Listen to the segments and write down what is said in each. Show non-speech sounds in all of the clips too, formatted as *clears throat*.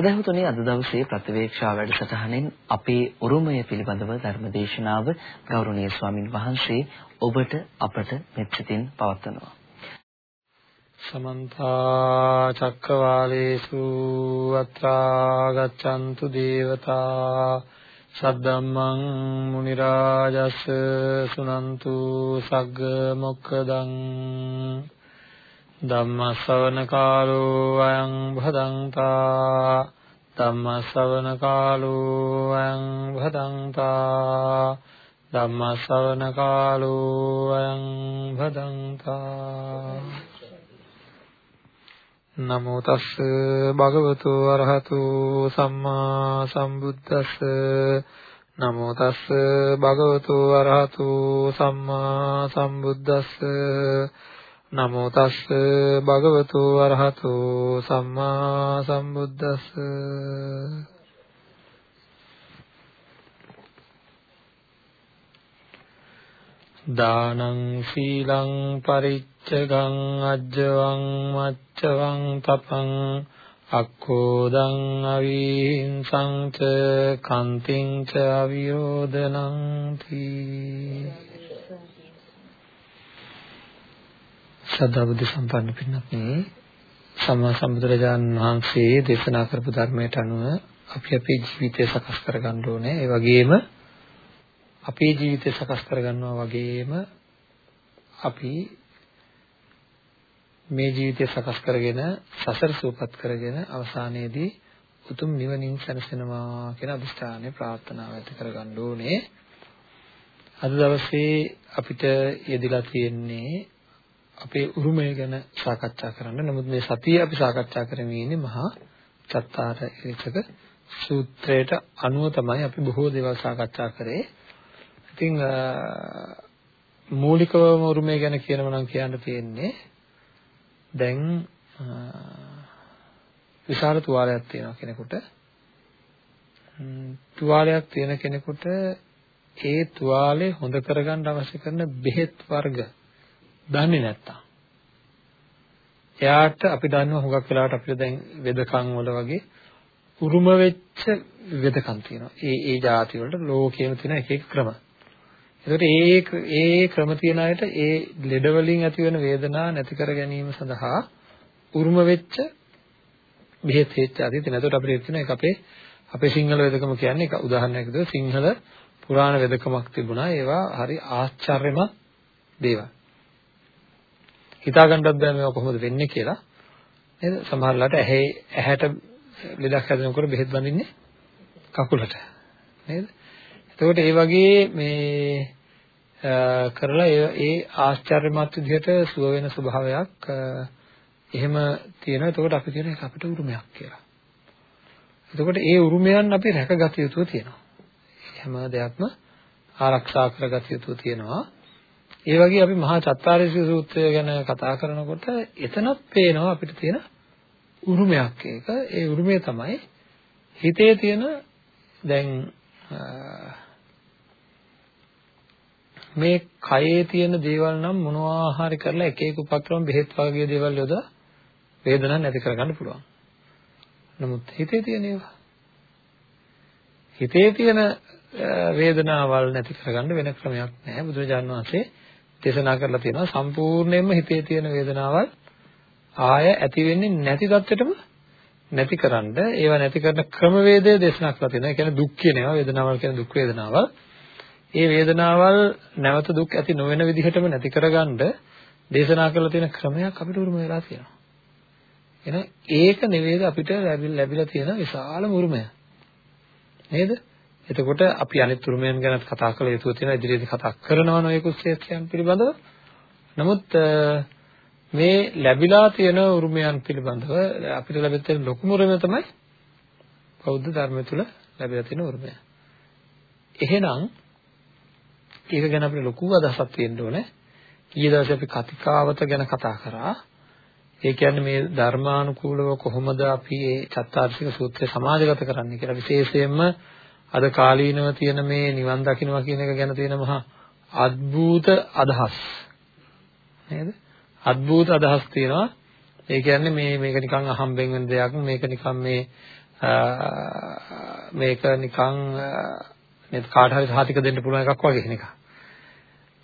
සදහතුනේ අද දවසේ ප්‍රතිවේක්ෂා වැඩසටහනෙන් අපේ උරුමය පිළිබඳව ධර්මදේශනාව ගෞරවනීය ස්වාමින් වහන්සේ ඔබට අපට මෙත්සිතින් පවත්වනවා. සමන්ත චක්කවාලේසු අත්‍රා ගච්ඡන්තු දේවතා සද්දම්මං මුනි රාජස් සුනන්තු සග්ග මොක්කදං ධම්මස්සවන කාලෝ අයං භදංතා ධම්මස්සවන කාලෝ අයං භදංතා ධම්මස්සවන කාලෝ අයං භදංතා නමෝ තස් භගවතු අරහතු සම්මා සම්බුද්දස්ස නමෝ තස් භගවතු අරහතු සම්මා සම්බුද්දස්ස නමෝ තස් භගවතු අරහතු සම්මා සම්බුද්දස්ස. දානං සීලං පරිච්ඡගං අජ්ජවං මච්ඡවං තපං අක්ඛෝදං අවිහිංසං ච කන්තිං ච අවියෝදනං තී. සදා බුද්ධ සම්පන්න පින්වත්නි සම්මා සම්බුදුරජාණන් වහන්සේ දේශනා කරපු ධර්මයට අනුව අපි අපේ ජීවිතය සකස් කරගන්න ඕනේ. ඒ වගේම අපේ ජීවිතය සකස් කරගන්නවා වගේම අපි මේ ජීවිතය සකස් කරගෙන සසර සූපත් කරගෙන අවසානයේදී උතුම් නිවනින් සැනසෙනවා කියන අදිෂ්ඨානය ප්‍රාර්ථනාව ඇති කරගන්න ඕනේ. අද දවසේ අපිට යෙදিলা තියෙන්නේ අපේ උරුමය ගැන සාකච්ඡා කරන්න. නමුත් මේ සතිය අපි සාකච්ඡා කරමින් ඉන්නේ මහා චත්තාර ඒකක සූත්‍රයට අනුව තමයි අපි බොහෝ දේවල් සාකච්ඡා කරේ. ඉතින් මූලිකවම උරුමය ගැන කියනවා නම් කියන්න තියෙන්නේ දැන් විශාල තුවාලයක් තියෙනවා කෙනෙකුට. තුවාලයක් තියෙන කෙනෙකුට ඒ තුවාලේ හොඳ කරගන්න අවශ්‍ය කරන බෙහෙත් වර්ග දන්නේ නැත්තම් එයාට අපි දන්නවා හුඟක් වෙලාවට අපිට දැන් වෙදකම් වල වගේ උරුම වෙච්ච වෙදකම් තියෙනවා. ඒ ඒ જાති වලට ලෝකයේම තියෙන එක එක ක්‍රම. ඒකට ඒ ඒ ක්‍රම තියෙන අයට ඒ ලෙඩ වලින් ඇති වෙන වේදනා නැති කර ගැනීම සඳහා උරුම වෙච්ච බෙහෙත් හේත් ආදී තියෙනවා. ඒකට අපිට තියෙන එක අපේ අපේ සිංහල වෙදකම කියන්නේ එක උදාහරණයක් විදිහට සිංහල පුරාණ වෙදකමක් තිබුණා. ඒවා හරි ආශ්චර්යමත් දේවල්. හිතා ගන්නත් බෑ මේවා කොහොමද වෙන්නේ කියලා. නේද? සමහරලාට ඇහි ඇහැට ලෙඩක් හැදෙනකොට බෙහෙත් බඳින්නේ කකුලට. නේද? එතකොට ඒ වගේ මේ කරලා ඒ ආශ්චර්යමත් විදිහට සුව වෙන ස්වභාවයක් එහෙම තියෙනවා. එතකොට අපි කියන එක අපිට උරුමයක් කියලා. එතකොට ඒ උරුමයන් අපි රැකගත යුතු තියෙනවා. හැම දෙයක්ම ආරක්ෂා කරගත යුතු තියෙනවා. ඒ වගේ අපි මහා චත්තාරීස සූත්‍රය ගැන කතා කරනකොට එතනත් පේනවා අපිට තියෙන උරුමයක් ඒක. ඒ උරුමය තමයි හිතේ තියෙන දැන් මේ කයේ තියෙන දේවල් නම් මොනවා හරි කරලා එක එක උපක්‍රම බෙහෙත් වගේ දේවල් යොදා වේදනාවක් නැති කරගන්න පුළුවන්. නමුත් හිතේ තියෙන ඒවා හිතේ තියෙන වේදනාවල් නැති කරගන්න වෙන ක්‍රමයක් නැහැ. බුදුරජාණන් වහන්සේ දේශනා කරලා තියෙනවා සම්පූර්ණයෙන්ම හිතේ තියෙන වේදනාවල් ආය ඇති වෙන්නේ නැති தත්වෙටම නැතිකරන්න ඒවා නැති කරන ක්‍රමවේදය දේශනා කරලා තියෙනවා. ඒ කියන්නේ දුක් කියන ඒවා වේදනාවල් කියන දුක් වේදනාවල්. ඒ වේදනාවල් නැවත දුක් ඇති නොවන විදිහටම නැති කරගන්න දේශනා කරලා තියෙන ක්‍රමයක් අපිට උරුම වෙලා තියෙනවා. එහෙනම් ඒක නෙවෙයිද අපිට ලැබිලා තියෙන විශාලම උරුමය. නේද? එතකොට අපි අනිත් උරුමයන් ගැන කතා කළ යුතු තියෙන ඉදිරියේදී කතා කරනවා නොයෙකුත් ක්ෂේත්‍රයන් පිළිබඳව. නමුත් මේ ලැබිලා තියෙන උරුමයන් පිළිබඳව අපිට ලැබෙච්ච ලොකුම උරුමය තමයි බෞද්ධ ධර්මය තුල ලැබිලා තියෙන උරුමය. එහෙනම් ඒක ගැන අපිට ලොකු අදහසක් තියෙන්න ඕනේ. ඊයේ දවසේ අපි කතිකාවත ගැන කතා කරා. ඒ කියන්නේ මේ ධර්මානුකූලව කොහොමද අපි මේ චත්තාර්ශික සූත්‍රය සමාජගත කරන්නේ කියලා විශේෂයෙන්ම අද කාලීනව තියෙන මේ නිවන් දකින්නවා කියන එක ගැන තියෙන මහා අද්භූත අදහස් නේද? අද්භූත අදහස් තියෙනවා. ඒ කියන්නේ මේ මේක නිකන් අහම්බෙන් වෙන දෙයක්. මේක නිකන් මේ මේක නිකන් මේ කාට හරි සහතික දෙන්න පුළුවන් එකක් වගේ නේද?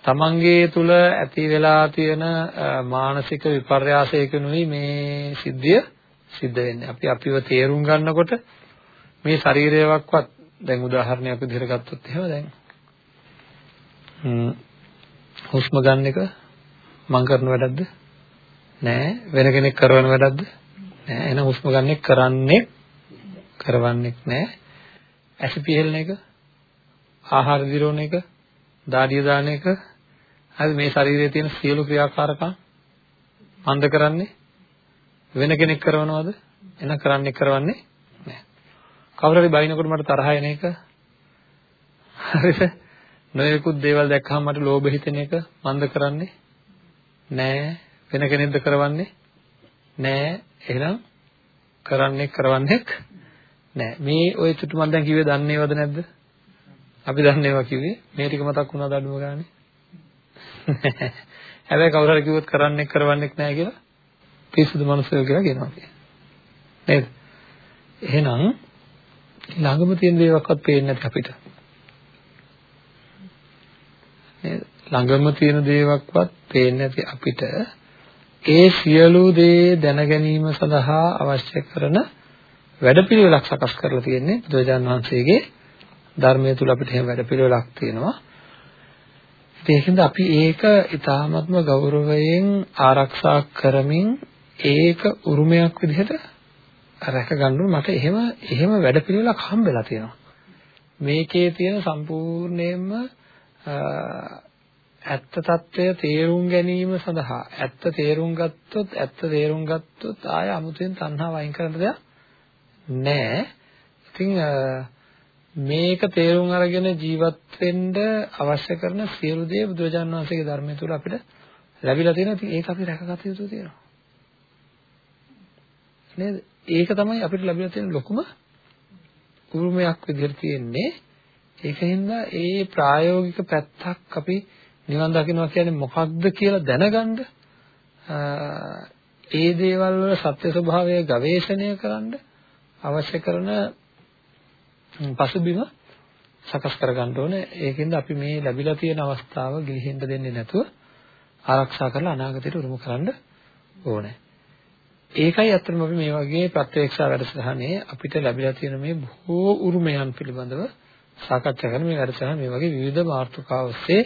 තමන්ගේ තුල ඇති වෙලා තියෙන මානසික විපර්යාසයකිනුයි මේ සිද්ධිය සිද්ධ වෙන්නේ. අපි අපිව තේරුම් ගන්නකොට මේ ශරීරයවක්වත් දැන් උදාහරණයක් විදිහට ගත්තොත් එහෙම දැන් හුස්ම ගන්න එක මං කරන වැඩක්ද? නෑ. වෙන කෙනෙක් කරන වැඩක්ද? නෑ. එහෙනම් හුස්ම ගන්න එක කරන්නේ කරවන්නේ නෑ. ඇස පිහෙලන එක, ආහාර දිරවන එක, දාඩිය දාන එක හරි මේ ශරීරයේ තියෙන සියලු ක්‍රියාකාරකම් මන්ද කරන්නේ වෙන කෙනෙක් කරනවද? එහෙනම් කරන්නේ කරවන්නේ නෑ. කවුරු හරි බයිනකොට මට තරහ එන එක හරිද? නොයෙකුත් දේවල් දැක්කම මට ලෝභ හිතෙන එක මන්ද කරන්නේ නෑ. වෙන කෙනෙක්ද කරවන්නේ නෑ. එහෙනම් කරන්නේ කරවන්නේ නෑ. මේ ඔය චුට්ටු මම දැන් කිව්වේ දන්නේවද නැද්ද? අපි දන්නේවා කිව්වේ මේ ටික මතක් වුණාද අඩුම ගානේ? හැබැයි කවුරු හරි කිව්වොත් කරන්නේ කරවන්නේ නැහැ කියලා පිස්සුදු මිනිස්සුયો කියලා කියනවා නේද? එහෙනම් ළඟම තියෙන දේවල්වත් පේන්නේ නැති අපිට. නේද? ළඟම තියෙන දේවල්වත් පේන්නේ නැති අපිට ඒ සියලු දේ දැන ගැනීම සඳහා අවශ්‍ය කරන වැඩපිළිවෙලක් සකස් කරලා තියෙන්නේ බුදුරජාන් වහන්සේගේ ධර්මයේ තුල අපිට එහෙම වැඩපිළිවෙලක් තියෙනවා. ඒකින්ද අපි ඒක ඊ타ත්ම ගෞරවයෙන් ආරක්ෂා කරමින් ඒක උරුමයක් විදිහට රැක ගන්න මට එහෙම එහෙම වැඩපිළිවෙලක් හම්බෙලා තියෙනවා. මේකේ තියෙන සම්පූර්ණයෙන්ම ඇත්ත తত্ত্বය තේරුම් ගැනීම සඳහා ඇත්ත තේරුම් ගත්තොත් ඇත්ත තේරුම් ගත්තොත් ආය අමුතුවෙන් තණ්හාව වයින් කරන්න දෙයක් නැහැ. ඉතින් මේක තේරුම් අරගෙන ජීවත් වෙන්න අවශ්‍ය කරන සියලු දේ බුදුරජාණන් වහන්සේගේ ධර්මය තුල අපිට ලැබිලා තියෙනවා. ඉතින් ඒක අපි රැකගත යුතු තියෙනවා. නේද? ඒක තමයි අපිට ලැබිලා තියෙන ලොකුම උරුමයක් විදිහට තියෙන්නේ. ඒකින්ද ඒ ප්‍රායෝගික පැත්තක් අපි නිවන් දකින්නවා කියන්නේ මොකක්ද කියලා දැනගන්න ඒ දේවල් වල සත්‍ය ස්වභාවය ගවේෂණය කරන්න අවශ්‍ය කරන පසුබිම සකස් කරගන්න ඕනේ. ඒකෙන්ද අපි මේ ලැබිලා තියෙන අවස්ථාව ගිලිහෙන්න දෙන්නේ නැතුව ආරක්ෂා කරලා අනාගතයට උරුම කරන්න ඕනේ. ඒකයි අත්‍තරම අපි මේ වගේ ප්‍රත්‍යක්ෂා වැඩසටහනේ අපිට ලැබිලා තියෙන මේ බොහෝ උරුමයන් පිළිබඳව සාකච්ඡා කරන මේ වැඩසටහන මේ වගේ විවිධ මාතෘකා ඔස්සේ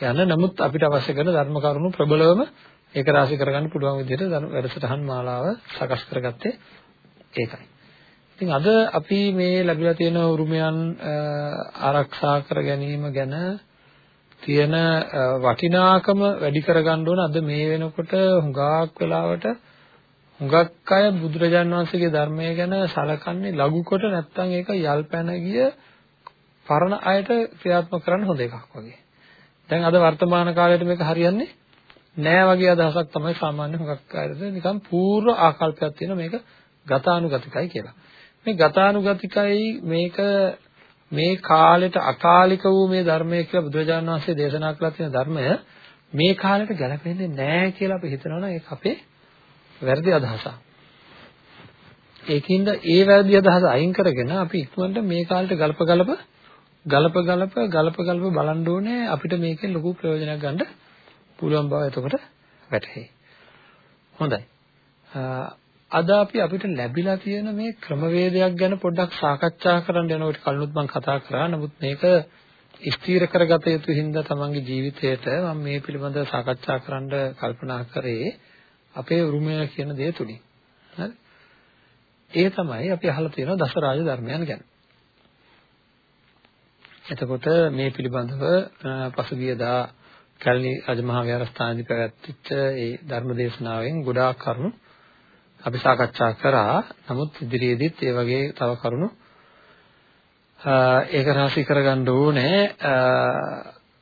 යන නමුත් අපිට අවශ්‍ය කරන ධර්ම කරුණු ප්‍රබලවම ඒක රාශි කරගන්න පුළුවන් විදිහට වැඩසටහන් මාලාව සකස් කරගත්තේ ඒකයි. ඉතින් අද අපි මේ ලැබිලා තියෙන උරුමයන් ආරක්ෂා කර ගැනීම ගැන තියෙන වටිනාකම වැඩි කරගන්න ඕන අද මේ වෙනකොට හුඟක් වෙලාවට හුඟක් අය බුදුරජාන් වහන්සේගේ ධර්මය ගැන සලකන්නේ ලඝු කොට නැත්නම් ඒක යල් පැන ගිය පරණ අයට ක්‍රියාත්මක කරන්න හොඳ එකක් වගේ. දැන් අද වර්තමාන කාලයට මේක හරියන්නේ නෑ වගේ අදහසක් තමයි සාමාන්‍ය හුඟක් අයද නිකන් පූර්ව ආකල්පයක් තියෙන මේක ගතානුගතිකයි කියලා. මේ ගතානුගතිකයි මේක මේ කාලෙට අකාලික වූ මේ ධර්මය කියලා බුදුරජාණන් වහන්සේ දේශනා කළා තියෙන ධර්මය මේ කාලෙට ගැලපෙන්නේ නැහැ කියලා අපි හිතනවා නම් ඒක අපේ වැරදි අදහසක්. ඒකින්ද ඒ වැරදි අදහස අයින් කරගෙන අපි ඉක්මනට මේ කාලෙට ගලප ගලප ගලප ගලප ගලප ගලප බලන්න ඕනේ අපිට මේකෙන් ලොකු ප්‍රයෝජනයක් ගන්න පුළුවන් බව එතකොට වැටහෙයි. හොඳයි. අද අපි අපිට ලැබිලා තියෙන මේ ක්‍රමවේදයක් ගැන පොඩ්ඩක් සාකච්ඡා කරන්න යනකොට කලිනුත් මම කතා කරා. නමුත් මේක ස්ථීර කරගත යුතු හින්දා තමන්ගේ ජීවිතයට මම මේ පිළිබඳව සාකච්ඡා කරන්න කල්පනා කරේ අපේ උරුමය කියන දේ තුලින්. හරි? ඒ තමයි අපි අහලා තියෙන දසරාජ ධර්මයන් ගැන. එතකොට මේ පිළිබඳව පසුගියදා කල්නි රජමහා විහාරස්ථානයේදී පැවැත්විච්ච ඒ ධර්ම දේශනාවෙන් ගොඩාක් කරුණු අපි සාකච්ඡා කරා. නමුත් ඉදිරියේදීත් ඒ වගේ තව කරුණු ඒක රාශී කරගන්න ඕනේ.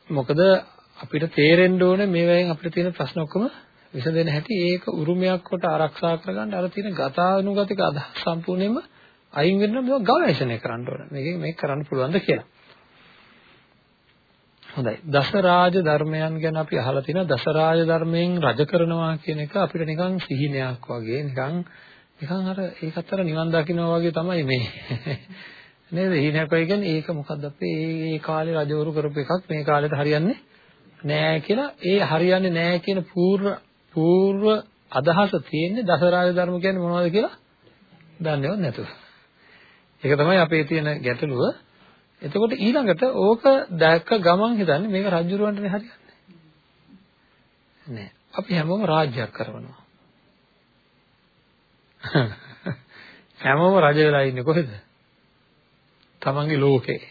මොකද අපිට තේරෙන්න ඕනේ මේවෙන් අපිට තියෙන ප්‍රශ්න ඔක්කොම විසඳෙන හැටි ඒක උරුමයක් කොට ආරක්ෂා කරගන්න අර තියෙන ගතානුගතික අදහස් සම්පූර්ණයෙන්ම අයින් වෙන්න මේවා ගවේෂණය කරන්න ඕනේ. මේකෙන් මේක කරන්න පුළුවන්ද කියලා. හොඳයි. දසරාජ ධර්මයන් ගැන අපි අහලා තියෙනවා. දසරාජ ධර්මයෙන් රජ කරනවා කියන එක අපිට නිකන් සිහිනයක් වගේ නිකන් නිකන් අර ඒකත් අර නිවන් දකින්නවා වගේ තමයි මේ. නේද? හීනකයි කියන්නේ ඒක මොකද්ද අපේ ඒ කාලේ රජවරු කරපු එකක් මේ කාලෙට හරියන්නේ නෑ කියලා ඒ හරියන්නේ නෑ කියන පූර්ව පූර්ව අදහස තියෙන්නේ දසරාජ ධර්ම කියන්නේ මොනවද කියලා දන්නේවත් නැතුව. ඒක තමයි අපේ තියෙන ගැටලුව. එතකොට ඊළඟට ඕක දැක්ක ගමන් හිතන්නේ මේක රජුරවන්ටනේ හරියන්නේ. නෑ. අපි හැමෝම රාජ්‍යයක් කරනවා. *laughs* හැමෝම රජ වෙලා ඉන්නේ කොහෙද? තමන්ගේ ලෝකේ.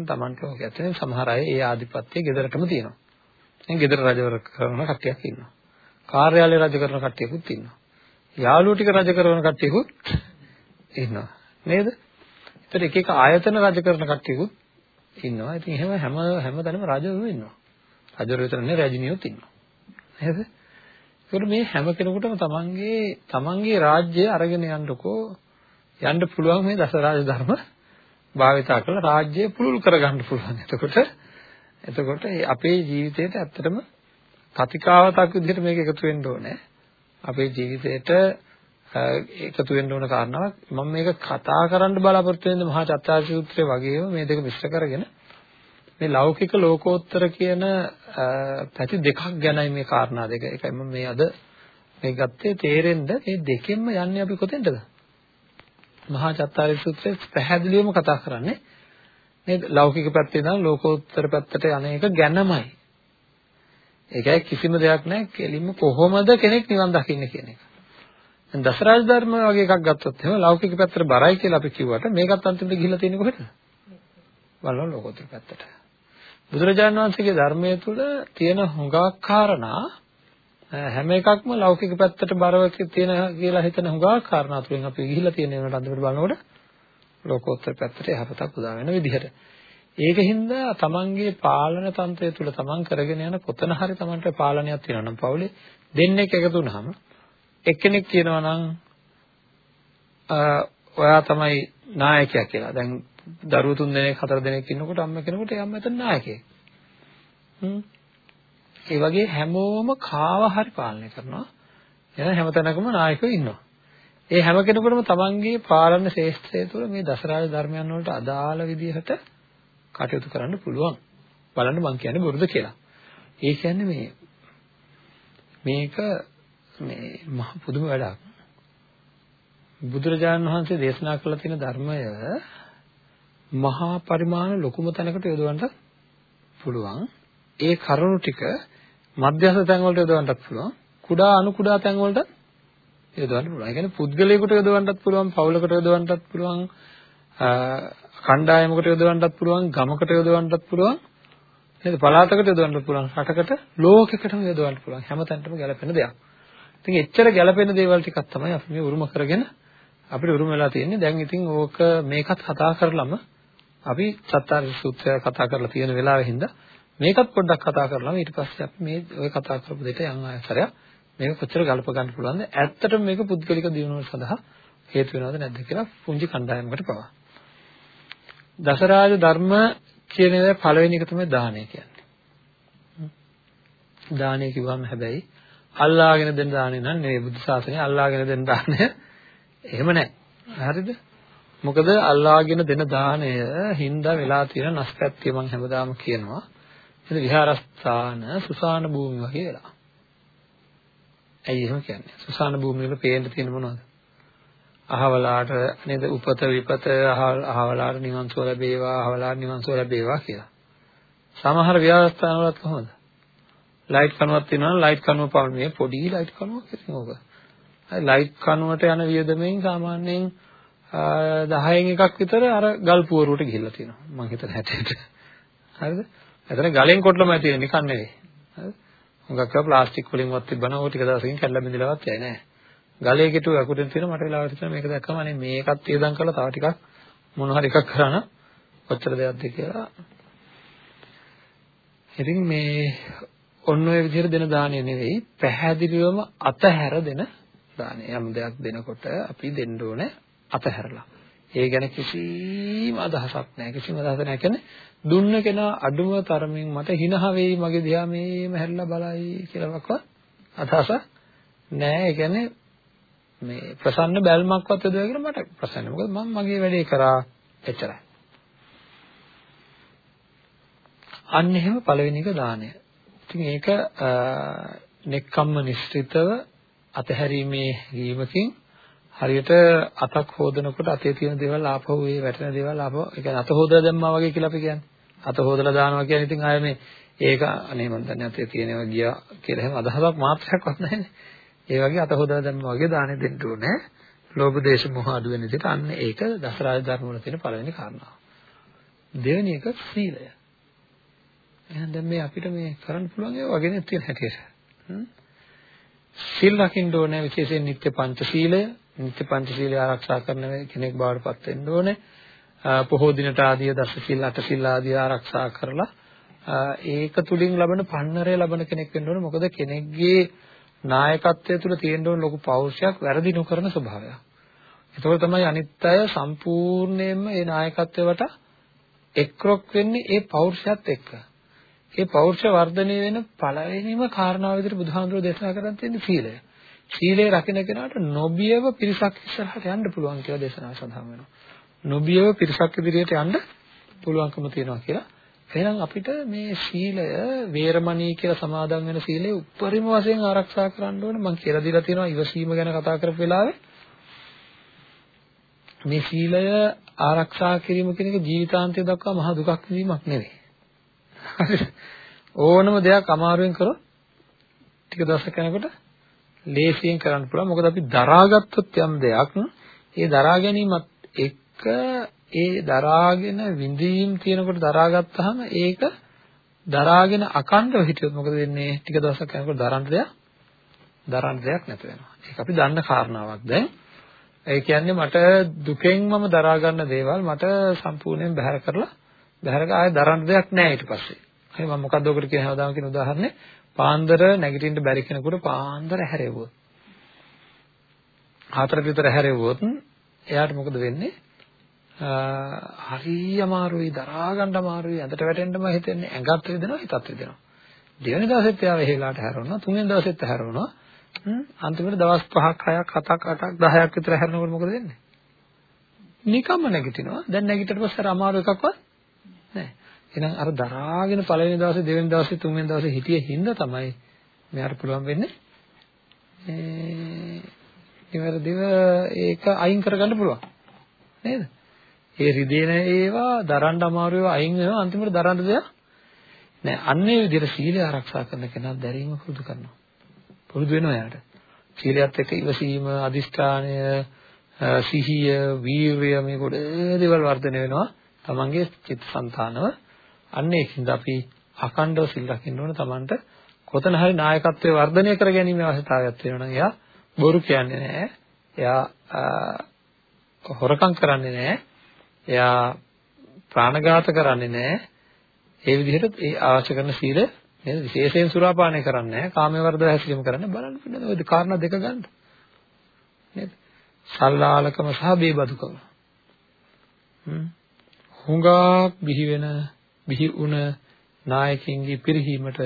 තමන්ට ලෝකයක් තියෙන සමහර අය ඒ ආධිපත්‍යය ගෙදරටම තියෙනවා. දැන් ගෙදර රජවර කරන කට්ටියක් ඉන්නවා. කාර්යාලේ රජ කරන කට්ටියකුත් ඉන්නවා. යාළුවෝ ටික රජ කරන කට්ටියකුත් ඉන්නවා. නේද? ඒතර එක එක ආයතන රජ කරන කට්ටියකුත් ඉන්නවා. ඉතින් එහෙම හැම හැමතැනම රජවරු ඉන්නවා. රජවරු විතර නෙවෙයි රජිනියොත් ඉන්නවා. නේද? ඒකට මේ හැම කෙනෙකුටම තමන්ගේ තමන්ගේ රාජ්‍යය අරගෙන යන්නකෝ යන්න පුළුවන් මේ දසරාජ ධර්ම භාවිතා කරලා රාජ්‍යය පුළුල් කරගන්න පුළුවන්. එතකොට එතකොට අපේ ජීවිතේට ඇත්තටම කතිකාවතක් විදිහට මේක එකතු වෙන්න ඕනේ. අපේ ජීවිතේට එකතු වෙන්න ඕන කාරණාවක් මම මේක කතා කරන්න බලාපොරොත්තු වෙන්නේ මහා චත්තාරි සූත්‍රය වගේම මේ දෙක මිශ්‍ර කරගෙන මේ ලෞකික ලෝකෝත්තර කියන පැති දෙකක් ගැනයි මේ කාරණා දෙක. ඒකයි මම මේ අද මේ ගත්තේ තේරෙන්න මේ දෙකෙන්ම යන්නේ අපි කොතෙන්ද? මහා චත්තාරි සූත්‍රයේ පැහැදිලිවම කතා කරන්නේ නේද? ලෞකික පැත්තේ ඉඳන් ලෝකෝත්තර පැත්තට යන එක ගැනමයි. ඒකයි කිසිම දෙයක් නැහැ කෙලින්ම කොහොමද කෙනෙක් නිවන් දකින්නේ කියන එක. දැන් දසරාජ ධර්ම වගේ එකක් ගත්තොත් එහෙම ලෞකික පැත්තට බරයි කියලා අපි කිව්වට මේකත් අන්තිමට ගිහිල්ලා තියෙන්නේ කොහෙද? බලන්න ලෝකෝත්තර පැත්තට. බුදුරජාණන් වහන්සේගේ ධර්මයේ තුල තියෙන හුඟක් කාරණා හැම එකක්ම ලෞකික පැත්තට බරව තියෙන කියලා හිතන හුඟක් කාරණා තුලින් අපි ගිහිල්ලා තියෙන ඒකට අන්තිමට බලනකොට ලෝකෝත්තර පැත්තට යහපතක් උදා වෙන විදිහට. ඒකින්ද තමන්ගේ පාලන තන්ත්‍රය තුල තමන් කරගෙන යන කොතන හරි තමන්ට පාලනයක් තියෙනවා නම් පවුලේ දෙන්නෙක් එකතු වුනහම එක්කෙනෙක් කියනවා නම් ඔයා තමයි නායකයා කියලා. දැන් දරුවෝ තුන් දෙනෙක් හතර දෙනෙක් ඉන්නකොට අම්ම කෙනෙකුට ඒ අම්ම එතන නායකයෙක්. හ්ම්. ඒ වගේ හැමෝම කාව හරි පාලනය කරනවා. එහෙනම් හැමතැනකම නායකයෝ ඉන්නවා. ඒ හැම කෙනෙකුටම තමන්ගේ පාලන ශේෂ්ත්‍රය තුළ මේ දසරාජ ධර්මයන් වලට අදාළ විදිහට කටයුතු කරන්න පුළුවන්. බලන්න මං කියන්නේ බොරුද කියලා. ඒ කියන්නේ මේ මේක මේ මහ පුදුම වැඩක්. බුදුරජාණන් වහන්සේ දේශනා කළ තියෙන ධර්මය මහා පරිමාණ ලොකුම තැනකට යොදවන්න පුළුවන්. ඒ කරුණු ටික මධ්‍යස්ථ තැන් වලට යොදවන්නත් පුළුවන්. කුඩා අනු කුඩා තැන් වලට යොදවන්න පුළුවන්. ඒ කියන්නේ පුද්ගලයෙකුට යොදවන්නත් පුළුවන්, පවුලකට යොදවන්නත් පුළුවන්, කණ්ඩායමකට යොදවන්නත් පුළුවන්, ගමකට යොදවන්නත් පුළුවන්. නේද? පළාතකට යොදවන්නත් පුළුවන්, රටකට, ලෝකයකටම යොදවන්න පුළුවන්. හැමතැනටම ගැලපෙන දෙයක්. ඉතින් එච්චර ගැලපෙන දේවල් ටිකක් තමයි අපි මේ උරුම කරගෙන අපිට උරුම වෙලා තියෙන්නේ. දැන් ඉතින් ඕක මේකත් කතා කරලම අපි සත්‍යාරි සූත්‍රය කතා කරලා තියෙන වෙලාවෙ හින්දා මේකත් පොඩ්ඩක් කතා කරලා ඊට පස්සේ අපි මේ ඔය කතා කරපු දෙයට යම් ආයතරයක් මේක කොච්චර ගලප ගන්න පුළුවන්ද ඇත්තටම මේක පුද්ගලික දියුණුව සඳහා හේතු වෙනවද නැද්ද කියලා පුංචි කණ්ඩායමකට පවා දසරාජ ධර්ම කියන එක පළවෙනි එක තමයි දානය කියන්නේ දානය කිව්වම හැබැයි අල්ලාගෙන දෙන දානය නන් නෙවෙයි බුද්ධ ශාසනය අල්ලාගෙන දෙන දානය එහෙම නැහැ හරිද මොකද අල්ලාගෙන දෙන දාණය හින්දා වෙලා තියෙන නැස්පැත්තිය මම හැමදාම කියනවා එතන විහාරස්ථාන සුසාන භූමි වගේ වෙලා. ඇයි එහෙම කියන්නේ? සුසාන භූමිය වල පේන්න තියෙන මොනවද? අහවලාට නේද උපත විපත අහවලාට නිවන් සුව ලැබේවා අහවලාට නිවන් සුව ලැබේවා කියලා. සමහර විහාරස්ථාන වලත් කොහොමද? ලයිට් කනුවක් තියෙනවා නම් ලයිට් කනුව පවන්නේ පොඩි ලයිට් කනුවක් ඉතින් ඕක. හරි ලයිට් කනුවට යන වියදමෙන් සාමාන්‍යයෙන් 10න් එකක් විතර අර ගල් පුවරුවට ගිහිල්ලා තියෙනවා. මම හිතන හැටියට. හරිද? එතන ගලෙන් කොටලමයි තියෙන්නේ නිකන් නෙවෙයි. හරිද? හුඟක් ඒවා ප්ලාස්ටික් වලින් වත් තිබ්බනම් ඕක ටික දවසකින් කැඩලා බිඳලාවත් යයි නෑ. ගලේ කෙටුව අකුඩෙන් තියෙන මට වෙලාවට හිතෙනවා මේක දැක්කම අනේ මේකත් ඉදන් කරලා තව ටිකක් මොන හරි එකක් කරා නම් කොච්චර දෙයක්ද කියලා. ඉතින් මේ ඔන්න ඔය විදිහට දෙන දාණය නෙවෙයි පැහැදිලිවම අතහැර දෙන දාණය. යම් දෙයක් දෙනකොට අපි දෙන්න ඕනේ අතහැරලා. ඒ ගැන කිසිම අදහසක් නැහැ. කිසිම අදහසක් නැහැ කියන්නේ දුන්න කෙනා අඩුම තරමින් මට හිනහ වෙයි මගේ දිහා මේම හැරිලා බලයි කියලාවත් අදහසක් නැහැ. ඒ කියන්නේ මේ ප්‍රසන්න බැල්මක්වත් යොදලා කියලා මට ප්‍රසන්න. මොකද මම මගේ වැඩේ කරා එච්චරයි. අන්න එහෙම පළවෙනි එක දානය. ඉතින් ඒක නෙක්කම්ම නිස්ෘතව අතහැරීමේ ගීමකින් හරියට අතක් හොදනකොට අතේ තියෙන දේවල් ආපහු ඒ වැටෙන දේවල් ආපහු ඒ කියන්නේ අත හොදලා දැම්මා වගේ කියලා අපි කියන්නේ. අත හොදලා දානවා කියන්නේ ඉතින් ආයේ මේ ඒක අනේ මන් දන්නේ අතේ තියෙනවා ගියා කියලා එහෙම අදහසක් මාත්‍රයක්වත් නැහැනේ. ඒ වගේ අත හොදලා දැම්මා වගේ දානෙ දෙන්න ඕනේ. ලෝභ දේශ මොහ අඩු වෙන විදිහට අන්න ඒක දසරාජ ධර්ම වල තියෙන පළවෙනි කාරණාව. දෙවෙනි එක සීලය. එහෙනම් දැන් මේ අපිට මේ කරන්න පුළුවන් ඒවා වගේ තියෙන හැටියට. සීල් රකින්න ඕනේ විශේෂයෙන් නිත්‍ය පංච සීලය. නිත්‍ය පංච සීලය ආරක්ෂා කරන කෙනෙක් බවට පත් වෙන්න ඕනේ. පොහෝ දිනට ආදී දස සීල් අට සීල් ආදී ආරක්ෂා කරලා ඒක තුලින් ලබන පන්නරය ලබන කෙනෙක් වෙන්න ඕනේ. මොකද කෙනෙක්ගේ නායකත්වය තුල තියෙන්න ඕන ලොකු පෞරුෂයක් වැරදි නොකරන ස්වභාවයක්. ඒතකොට තමයි අනිත් අය සම්පූර්ණයෙන්ම මේ නායකත්වයට එක්රොක් වෙන්නේ ඒ පෞරුෂයත් එක්ක. ඒ පෞරුෂ වර්ධනය වෙන පළවෙනිම කාරණාව විදිහට බුදුහාමුදුරෝ දේශනා කරන් තියෙන්නේ සීලය. සීලය රකින්න කෙනාට නොබියව පිරිසක් ඉස්සරහට යන්න පුළුවන් කියලා දේශනාව සඳහන් වෙනවා. නොබියව පිරිසක් ඉදිරියට යන්න පුළුවන්කම තියෙනවා කියලා. එහෙනම් අපිට මේ සීලය වේරමණී කියලා සමාදන් වෙන සීලය උපරිම වශයෙන් ආරක්ෂා කරන්න ඕනේ. මම කියලා දීලා තියෙනවා ඉවසීම ගැන කතා කරපු වෙලාවේ මේ සීලය ආරක්ෂා කිරීම කියන එක ජීවිතාන්තය දක්වා මහ දුකක් වීමක් නෙවෙයි. ඕනම දෙයක් අමාරුවෙන් කරොත් ටික දවසක් යනකොට ලේසියෙන් කරන්න පුළුවන්. මොකද අපි දරාගත්තොත් යම් දෙයක් ඒ දරා ගැනීමත් එක්ක ඒ දරාගෙන විඳීම් තියෙනකොට දරාගත්තාම ඒක දරාගෙන අකණ්ඩව හිටියොත් මොකද වෙන්නේ? ටික දවසක් යනකොට දරන්න දෙයක් දරන්න දෙයක් නැත වෙනවා. ඒක අපි දන්න කාරණාවක් දැන්. ඒ කියන්නේ මට දුකෙන් මම දරා ගන්න දේවල් මට සම්පූර්ණයෙන් බැහැර කරලා බැහැරක ආයෙ දරන්න දෙයක් නැහැ ඊට පස්සේ. හරි මම මොකක්ද ඔකට කියන හැමදාම කියන උදාහරණේ පාන්දර නැගිටින්න බැරි කෙනෙකුට පාන්දර හැරෙවුවොත්. හතරට විතර හැරෙවුවොත් එයාට මොකද වෙන්නේ? හරි අමාරුයි දරා ගන්න අමාරුයි අදට වැටෙන්නම හිතෙන්නේ ඇඟත් රිදෙනවා හිතත් රිදෙනවා. දෙවෙනි දවසෙත් එයා වෙහෙලාට හැරෙනවා තුන්වෙනි දවසෙත් හැරෙනවා. අන්තිමට දවස් 5ක් 6ක් 7ක් 8ක් 10ක් විතර හැරෙනකොට මොකද වෙන්නේ? නිකම්ම නැගිටිනවා. දැන් නැගිටිට පස්සේ අර අමාරු එකක්වත් නැහැ. එහෙනම් අර දරාගෙන පළවෙනි දවසේ දෙවෙනි දවසේ තුන්වෙනි දවසේ හිටියේ හින්දා තමයි මෙයාට පුළුවන් වෙන්නේ ඒ ඉවරදිව ඒක අයින් කරගන්න පුළුවන්. නේද? ඒ රිදෙන ඒවා දරන්න අමාරු ඒවා අයින් වෙනවා අන්තිමට දරන්න දෙයක් නෑ. අන්නේ විදිහට සීලය ආරක්ෂා කරන කෙනා දැරීම පුරුදු කරනවා. පුරුදු වෙනවා එයාට. සීලයත් එක්ක ඉවසීම, අදිෂ්ඨානය, සිහිය, වීරිය මේ කොට දේවල් වර්ධනය වෙනවා. තමන්ගේ චිත්තසංතානව අන්න ඒකින්ද අපි අකණ්ඩව සිල් රකින්න ඕන තමන්ට කොතන හරි නායකත්වයේ වර්ධනය කර ගැනීම අවශ්‍යතාවයක් තියෙනවා නම් එයා බොරු කියන්නේ නැහැ. එයා හොරකම් කරන්නේ නැහැ. එයා ප්‍රාණඝාත කරන්නේ නැහැ. ඒ විදිහට ඒ අවශ්‍ය කරන සීල නේද විශේෂයෙන් සුරාපානය කරන්නේ නැහැ. කාමයේ වර්ධව හැසිරීම කරන්නේ බලන්න පිළිද ඔය කාරණා දෙක ගන්න. නේද? සල්ලාලකම සහ බේබදුකම. හ්ම්. හුඟක් බිහි වෙන බිහි වුණ නායකින්ගේ පිරිහීමට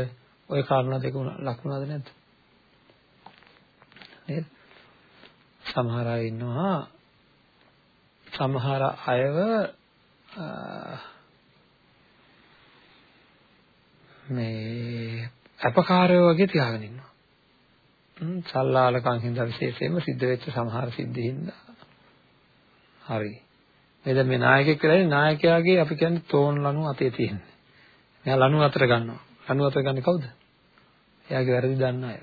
ওই කාරණා දෙක ලක් වුණාද නැද්ද? නේද? සමහර අය ඉන්නවා සමහර අයව මේ අපකාරයෝ වගේ තියාගෙන ඉන්නවා. සල්ලාලකම් හින්දා විශේෂයෙන්ම සිද්ධ වෙච්ච සමහර සිද්ධි හින්දා. හරි. මේ දැන් මේ නායකයෙක් කියලා ඉන්නේ නායකයාගේ අපි කියන්නේ තෝන් ලනු අතේ තියෙන්නේ. මෙයා ලනු අතර ගන්නවා. ලනු අතර ගන්නේ කවුද? එයාගේ වැරදි දන්න අය.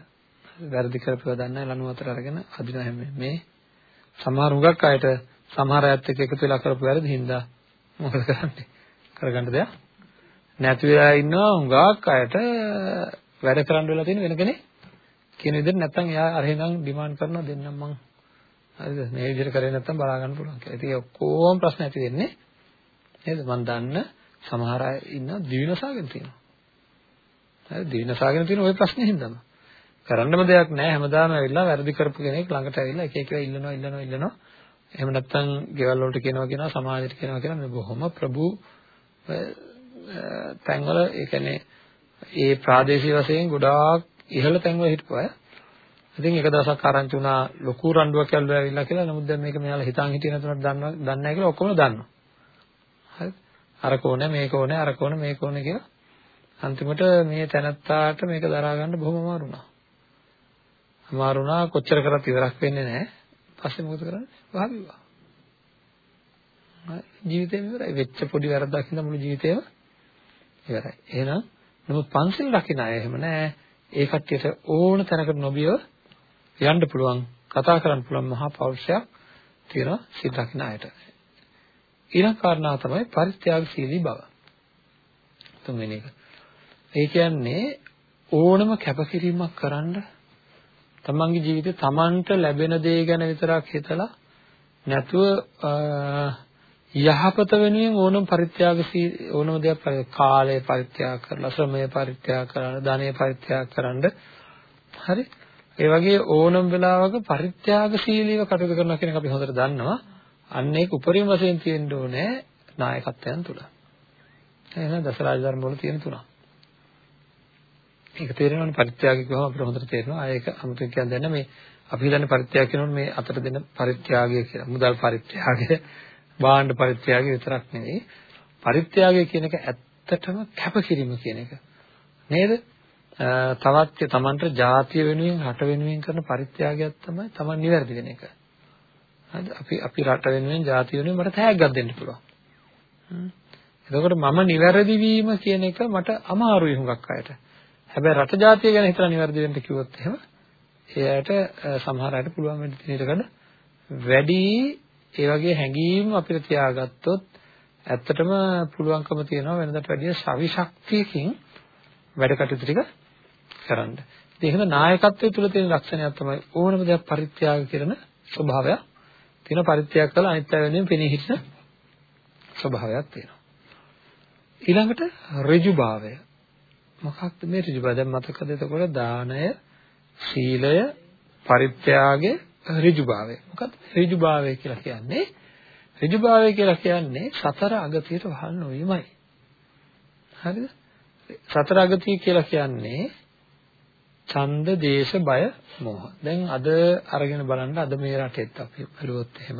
වැරදි කරපුවා දන්න අය ලනු අතර අරගෙන අදිනවා හැම මේ සමහර හුඟක් අයට සමහර අයත් එක්ක එකතු වෙලා කරපු වැරදි හින්දා මොකද කරන්නේ? කරගන්න දෙයක් නැති වෙලා ඉන්නවා හුඟක් අයට වැඩ කරන්න වෙලා තියෙන වෙන කෙනෙක් කියන විදිහට නැත්තම් එයා අර එහෙනම් ඩිමාන්ඩ් කරනවා දෙන්නම් මං හරිද මේ විදිහට කරේ නැත්තම් බලා ගන්න පුළුවන් කියලා. ඉතින් ඔක්කොම ප්‍රශ්න ඇති වෙන්නේ නේද? මම දන්න සමහර අය ඉන්න දිවිනසාගෙන තියෙනවා. හරි දිවිනසාගෙන තියෙන ওই ප්‍රශ්නේ හින්දාම. කරන්නම දෙයක් නැහැ හැමදාම ඇවිල්ලා වැරදි කරපු කෙනෙක් ළඟට ඇවිල්ලා එක එක ඉල්ලනවා ඉල්ලනවා ඉල්ලනවා. එහෙම නැත්තම් ගෙවල් වලට කියනවා කියනවා සමාජයට කියනවා කියලා මේ බොහොම ප්‍රභු තැන්වල ඒ කියන්නේ ඒ ප්‍රාදේශීය වශයෙන් ගොඩාක් ඉහළ තැන්වල හිටපු අය ඉතින් එක දවසක් ආරංචි වුණා ලොකු රණ්ඩුවක් ඇල්ලුවා ඇවිල්ලා කියලා. නමුත් දැන් මේක මෙයාලා හිතාන් හිටිය නැතුණට දන්නවා දන්නේ නැහැ කියලා ඔක්කොම දන්නවා. හරිද? අර කෝනේ මේක ඕනේ අර කෝනේ මේක ඕනේ කියලා. අන්තිමට මේ තැනත්තාට මේක දරා ගන්න බොහොම අමාරු වුණා. අමාරු වුණා කොච්චර කරත් ඉවරක් වෙන්නේ නැහැ. පස්සේ මොකද කරන්නේ? වහබිවා. ජීවිතේම ඉවරයි. වෙච්ච පොඩි වැරද්දක් හින්දා මුළු ජීවිතේම ඉවරයි. එහෙනම් නමුත් පන්සල් රකින්න අය එහෙම නෑ. ඒ කට්ටියට ඕන තැනකට නොබියව යන්න පුළුවන් කතා කරන්න පුළුවන් මහා පෞරුෂයක් තියෙනවා සිත රකින්න අයට. ඊළඟ කාරණාව තමයි පරිත්‍යාගශීලී බව. තුන්වෙනි එක. ඒ කියන්නේ ඕනම කැපකිරීමක් කරන්න තමන්ගේ ජීවිතේ තමන්ට ලැබෙන දේ ගැන විතරක් හිතලා නැතුව යහපත වෙනුවෙන් ඕනම පරිත්‍යාගශී ඕනම දෙයක් කාලය පරිත්‍යාග කරලා ශ්‍රමය පරිත්‍යාග කරලා ධනය පරිත්‍යාග කරන්න. හරි? ඒ වගේ ඕනම වෙලාවක පරිත්‍යාගශීලීව කටයුතු කරනවා කියන එක අපි හොඳට දන්නවා. අන්න ඒක උපරිම වශයෙන් තියෙන්න ඕනේ නායකත්වයන් තුල එහෙනම් දසරාජ ධර්ම වල තියෙන තුනක්. ඒක තේරෙනවනේ පරිත්‍යාගය කියවම අපිට හොඳට තේරෙනවා. ආයෙක අමුතුවෙන් කියන්නේ මේ අපි හිතන්නේ පරිත්‍යාග කියනොත් මේ අතට දෙන පරිත්‍යාගය කියලා. මුදල් පරිත්‍යාගය භාණ්ඩ පරිත්‍යාගය විතරක් නෙවෙයි. පරිත්‍යාගය කියන එක ඇත්තටම කැපකිරීම කියන එක. නේද? තවත් තමන්ට ජාතිය වෙනුවෙන් රට වෙනුවෙන් කරන පරිත්‍යාගයක් තමයි තමන් නිවැරදි වෙන එක. හරිද? අපි අපි රට වෙනුවෙන් ජාතිය වෙනුවෙන් මට තෑග්ගක් දෙන්න පුළුවන්. එතකොට මම නිවැරදි වීම කියන එක මට අමාරුයි හුඟක් අයට. හැබැයි රට ජාතිය ගැන හිතලා නිවැරදි වෙන්න කිව්වොත් එහෙම එයාට සමහර අයට පුළුවන් වෙන්න තියෙන වැඩි ඒ වගේ හැඟීම් අපිට තියාගත්තොත් ඇත්තටම පුළුවන්කම තියෙනවා වෙනදට වැඩිය ශවි ශක්තියකින් වැඩ කටයුතු ටික කරන්න. ඉතින් එහෙනම් නායකත්වයේ තුල තියෙන ලක්ෂණයක් තමයි ඕනම දෙයක් පරිත්‍යාග කරන ස්වභාවයක් තියෙන පරිත්‍යාග කළා අනිත් අය වෙනුවෙන් පෙනී හිටින ස්වභාවයක් තියෙනවා. ඊළඟට ඍජුභාවය. මොකක්ද මේ ඍජුභාවය? දැන් මතකද එතකොට දානය, සීලය, පරිත්‍යාගය, ඍජුභාවය. මොකක්ද ඍජුභාවය කියලා කියන්නේ? ඍජුභාවය කියලා කියන්නේ සතර අගතියට වහල් නොවීමයි. හරිද? සතර අගතිය කියලා කියන්නේ ඡන්ද, දේශ, බය, මෝහ. දැන් අද අරගෙන බලන්න අද මේ රටෙත් අපි බලුවොත් එහෙම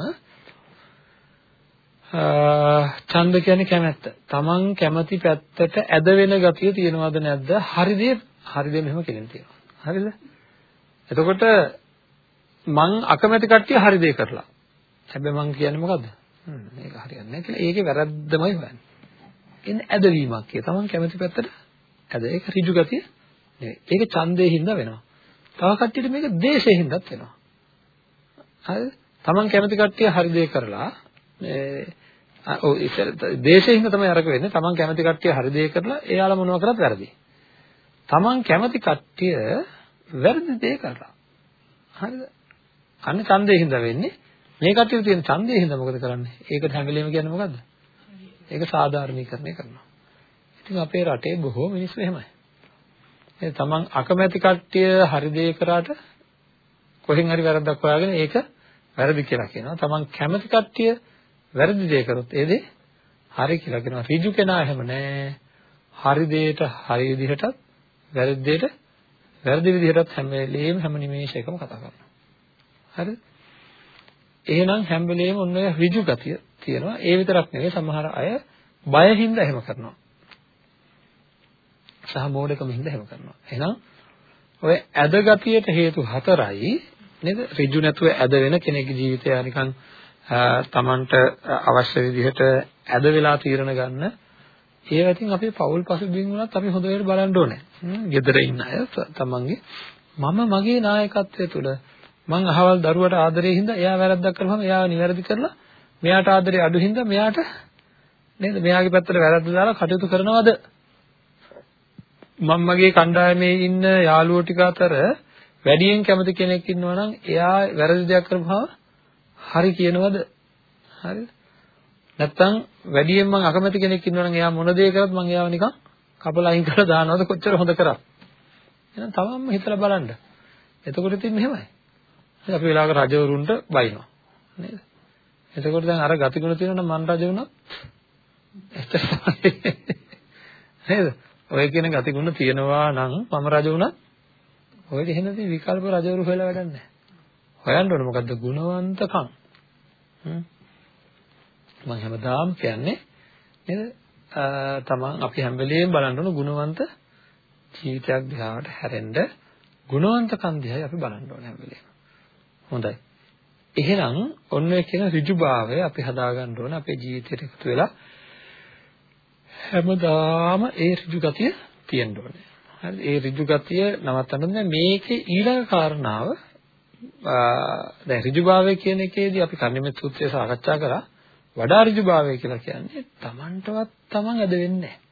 ඡන්ද කියන්නේ කැමැත්ත. Taman කැමති පැත්තට ඇද වෙන ගතිය තියෙනවද නැද්ද? හරිද? හරිද මෙහෙම කෙලින් තියෙනවා. හරිද? එතකොට මං අකමැති කට්ටිය හරි දේ කරලා. හැබැයි මං කියන්නේ මොකද්ද? හ්ම් මේක හරියන්නේ නැහැ කියලා. ඒකේ වැරද්දමයි හොයන්නේ. එන්නේ ඇදවීමක් කිය. Taman කැමති පැත්තට ඇද. ඒක ඍජු ගතිය නෙවෙයි. ඒක ඡන්දේ හින්දා වෙනවා. තව කට්ටියට මේක දේශේ හින්දාත් වෙනවා. හරිද? Taman කැමති කට්ටිය හරි දේ කරලා මේ ඔව් ඉතින් දේශේ හින්දා තමයි අරක වෙන්නේ. Taman කැමති කට්ටිය හරි දේ කරලා එයාලා මොනවා කරත් වැරදි. Taman කැමති කට්ටිය වැරදි දේ කරලා. හරිද? අන්න ඡන්දේ හින්දා වෙන්නේ. මේ කට්ටියට තියෙන ඡන්දේ හින්දා මොකද කරන්නේ? ඒකට හැඟලීම කියන්නේ මොකද්ද? ඒක සාධාරණීකරණය කරනවා. ඉතින් අපේ රටේ බොහෝ මිනිස්සු එහෙමයි. ඒ තමන් අකමැති කට්ටිය හරි දේ කරාට කොහෙන් හරි වැරද්දක් හොයාගෙන ඒක වැරදි කියලා කියනවා. තමන් කැමති කට්ටිය වැරදි දේ කරොත් ඒ දේ හරි කියලා කියනවා. ඍජු කෙනා එහෙම නෑ. හරි දෙයට හරි විදිහටත් වැරදි දෙයට වැරදි විදිහටත් හැම වෙලේම හැම නිමේෂයකම කතා කරනවා. හරිද? එහෙනම් හැම වෙලේම ඔන්න ඔය ඍජු ගතිය තියෙනවා. ඒ විතරක් නෙවෙයි සමහර අය බය හින්දා එහෙම කරනවා. සහ මෝඩකම හින්දා එහෙම කරනවා. එහෙනම් ඔය ඇද ගතියට හේතු හතරයි නේද? ඍජු නැතුව ඇද වෙන කෙනෙකුගේ ජීවිතය නිකන් තමන්ට අවශ්‍ය විදිහට ඇද වෙලා තීරණ ගන්න. ඒවා ඉතින් අපේ පෞල් පසුබිම් වලත් අපි හොඳ වෙලට බලන්න ඕනේ. ගෙදර ඉන්න අය තමන්ගේ. මම මගේ නායකත්වය තුළ මං අහවල් දරුවට ආදරේ හින්දා එයා වැරද්දක් කරපුවම එයාව නිවැරදි කරලා මෙයාට ආදරේ අඩු හින්දා මෙයාට නේද? මෙයාගේ පැත්තට වැරද්ද දාලා කටයුතු කරනවද? මම මගේ කණ්ඩායමේ ඉන්න යාළුවෝ ටික අතර වැඩියෙන් කැමති කෙනෙක් ඉන්නවා නම් එයා වැරදි දෙයක් කරපුවම හරි කියනවද? හරිද? නැත්තම් වැඩියෙන් මං අකමැති කෙනෙක් ඉන්නවා නම් එයා මොන දේ කරත් මං එයාව නිකන් කපලා අයින් කරලා දානවද? කොච්චර හොඳ කරත්. එහෙනම් තමන්ම හිතලා බලන්න. එතකොට ඉතින් මෙහෙමයි. අපි වෙලාවක රජවරුන්ට බයිනවා. නේද? එතකොට දැන් අර ගතිගුණ තියෙනවා නම් මන් රජ වුණත් එච්චර නේද? ඔය කියන ගතිගුණ තියෙනවා නම් මම රජ වුණත් ඔය දෙහෙනදී විකල්ප රජවරු හොයලා වැඩක් නැහැ. හොයන්න ඕනේ මොකද්ද ගුණවන්තකම්. හ්ම්. මම හැමදාම කියන්නේ නේද? තමන් අපි හැම වෙලෙම බලන්න ඕන ගුණවන්ත ජීවිතයක් දිහාට හැරෙන්න ගුණවන්තකම් දිහායි අපි බලන්න ඕනේ හැම වෙලෙම. හොඳයි. එහෙනම් ඔන්න ඔය කියන ඍජුභාවය අපි හදාගන්න ඕනේ අපේ ජීවිතයට එකතු වෙලා හැමදාම ඒ ඍජු ගතිය තියෙන්න ඕනේ. හරි ඒ ඍජු ගතිය නවත්තන්න දැන් මේකේ ඊළඟ කාරණාව දැන් ඍජුභාවය කියන එකේදී අපි කර්ණිමෙත් සූත්‍රය සාකච්ඡා කරා වඩා ඍජුභාවය කියලා කියන්නේ Tamanටවත් Taman ඇද වෙන්නේ නැහැ.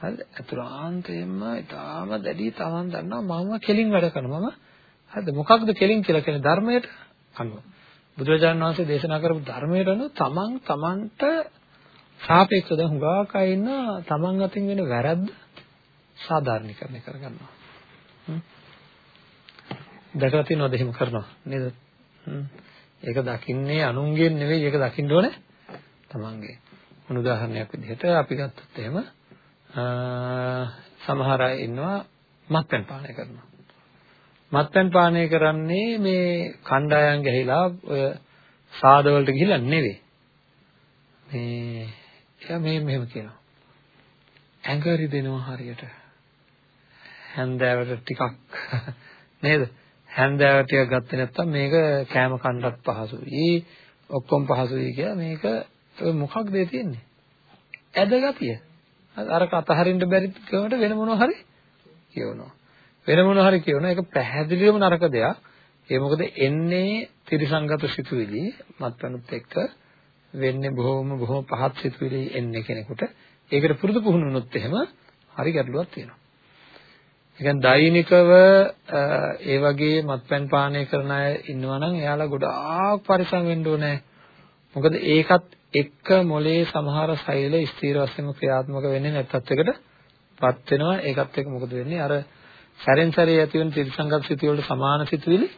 හරිද? අතුරාන්තයෙන්ම ඊටාම දැඩි Taman දන්නවා මම කෙලින් වැඩ කරනවා. මම හරිද? මොකක්ද කෙලින් කියලා කියන්නේ ධර්මයට අනුව. බුදුරජාණන් වහන්සේ දේශනා කරපු ධර්මයට අනුව Taman Tamanට සාපේක්ෂව දැන් හුඟක් අය ඉන්න Taman අතින් වෙන වැරද්ද සාධාරණීකරණය කරගන්නවා. දැකලා තියෙනවද එහෙම කරනවා නේද? ඒක දකින්නේ අනුන්ගෙන් නෙවෙයි ඒක දකින්න ඕනේ තමන්ගේ. මොන උදාහරණයක් විදිහට අපි ගත්තොත් එහෙම සමහර අය ඉන්නවා මත්පැන් පානය කරනවා. මත්පැන් පානය කරන්නේ මේ කණ්ඩායම් ගහිලා ඔය සාදවලට ගිහිල්ලා නෙවෙයි. මේ එයා මේ මෙහෙම කියනවා. ඇඟරි දෙනවා හරියට. හැන්දෑවට ටිකක් නේද? හැන්දෑවට ටිකක් ගත්තේ නැත්නම් මේක කෑම කන්නත් පහසුයි. ඔක්කොම පහසුයි කියලා මේක මොකක්ද ඒ තියෙන්නේ? ඇදගතිය. අර අතහරින්න බැරි කමට වෙන මොනවා හරි කියවනවා. වෙන මොනවා හරි කියවනවා. ඒක පැහැදිලිවම නරක දෙයක්. ඒ මොකද එන්නේ ත්‍රිසංගත සිතුවිලි මත්පැනුත් එක්ක වෙන්නේ බොහොම බොහොම පහත් සිතුවිලි එන්නේ කෙනෙකුට. ඒකට පුරුදු පුහුණු වුණොත් එහෙම හරි ගැටලුවක් තියෙනවා. ඒ කියන්නේ දෛනිකව ඒ වගේ මත්පැන් පානය කරන අය ඉන්නවා නම් එයාලා ගොඩාක් පරිස්සම් වෙන්න ඕනේ. මොකද ඒකත් එක්ක මොලේ සමහර සෛල ස්ථීර වශයෙන්ම ක්‍රියාත්මක වෙන්නේ නැත්තත් එකටපත් වෙනවා. ඒකත් එක්ක මොකද වෙන්නේ? අර සැරෙන් සැරේ ඇති වෙන ත්‍රිසංගත සිතුවිලි වලට සමාන සිතුවිලි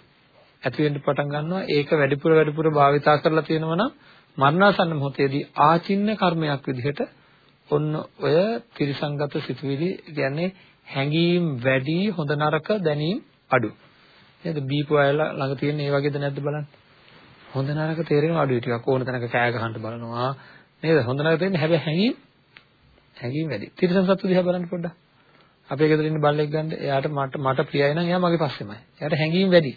ඇති වෙන්න පටන් ගන්නවා. ඒක වැඩිපුර වැඩිපුර භාවිතා කරලා තියෙනවා නම් මරණාසන්න මොහොතේදී ආචින්න කර්මයක් විදිහට ඔන්න ඔය ත්‍රිසංගත සිතුවිලි කියන්නේ හැඟීම් වැඩි හොඳ නරක දැනීම් අඩු. නේද? බීපු අය ළඟ තියෙන ඒ වගේද නැද්ද බලන්න. හොඳ නරක තේරෙනවා අඩුයි ටිකක් ඕන තැනක කෑ ගහන්න බලනවා. නේද? හොඳ නරක තේරෙන්නේ හැබැයි හැඟීම් හැඟීම් වැඩි. තිරසන් සත්තු දිහා බලන්න පොඩ්ඩක්. අපේ ගෙදර ඉන්න බල්ලෙක් ගන්න එයාට මට මට ප්‍රියයි නම් එයා මගේ පස්සෙමයි. එයාට හැඟීම් වැඩි.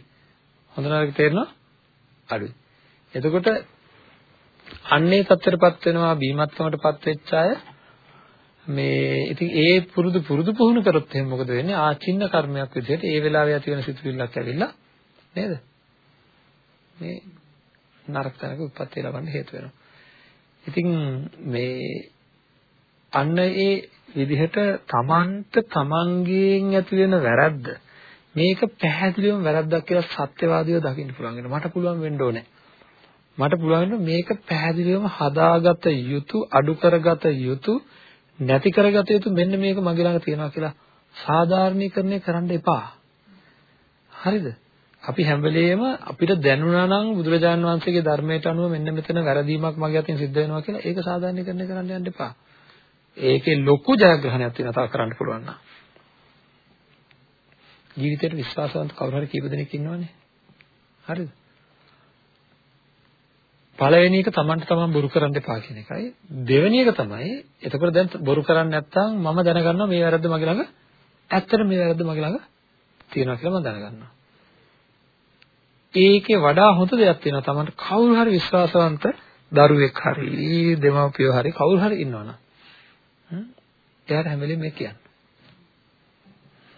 හොඳ නරක තේරෙනවා අඩුයි. එතකොට අන්නේ තත්ත්වයටපත් වෙනවා බීමත්කමටපත් වෙච්ච අය මේ ඉතින් ඒ පුරුදු පුරුදු පුහුණු කරොත් එහෙනම් මොකද වෙන්නේ? ආචින්න කර්මයක් විදිහට ඒ වෙලාවේ ඇති වෙන සිතුවිල්ලක් ඇවිල්ලා නේද? මේ නරක තැනක උප්පත්ති ලබන්න හේතු වෙනවා. ඉතින් මේ අන්න ඒ විදිහට තමන්ට තමන්ගෙන් ඇති වෙන වැරද්ද මේක පැහැදිලිවම වැරද්දක් කියලා සත්‍යවාදීව දකින්න පුළුවන් වෙනවා. මට පුළුවන් වෙන්න ඕනේ. මට පුළුවන් වෙන්න මේක පැහැදිලිවම හදාගත යුතු අඩු කරගත යුතු නැති කරගත යුතු මෙන්න මේක මගේ ළඟ තියෙනවා කියලා සාධාරණීකරණය කරන්න එපා. හරිද? අපි හැම වෙලෙම අපිට දැනුණා නම් බුදුරජාණන් වහන්සේගේ ධර්මයට අනුව මෙන්න මෙතන වැරදීමක් මගේ අතින් සිද්ධ වෙනවා කියලා ඒක සාධාරණීකරණය කරන්න යන්න එපා. ඒකේ ලොකු ජයග්‍රහණයක් තියෙනවා තව කරන්න පුළුවන් නම්. ජීවිතේට විශ්වාසවන්ත කවුරු හරි කීප දෙනෙක් ඉන්නවනේ. හරිද? පළවෙනි එක Tamanට Taman බොරු කරන්න එපා කියන එකයි. දෙවෙනි එක තමයි එතකොට දැන් බොරු කරන්නේ නැත්නම් මම දැනගන්නවා මේ වැරද්ද මගේ ළඟ ඇත්තට මේ වැරද්ද මගේ ළඟ තියෙනවා කියලා මම දැනගන්නවා. ඒකේ වඩා හොඳ දෙයක් තියෙනවා Tamanට කවුරු හරි විශ්වාසවන්ත දරුවෙක් හරි දෙමව්පියෝ හරි කවුරු හරි ඉන්නවනම් එයාට හැම වෙලෙම මේ කියන්න.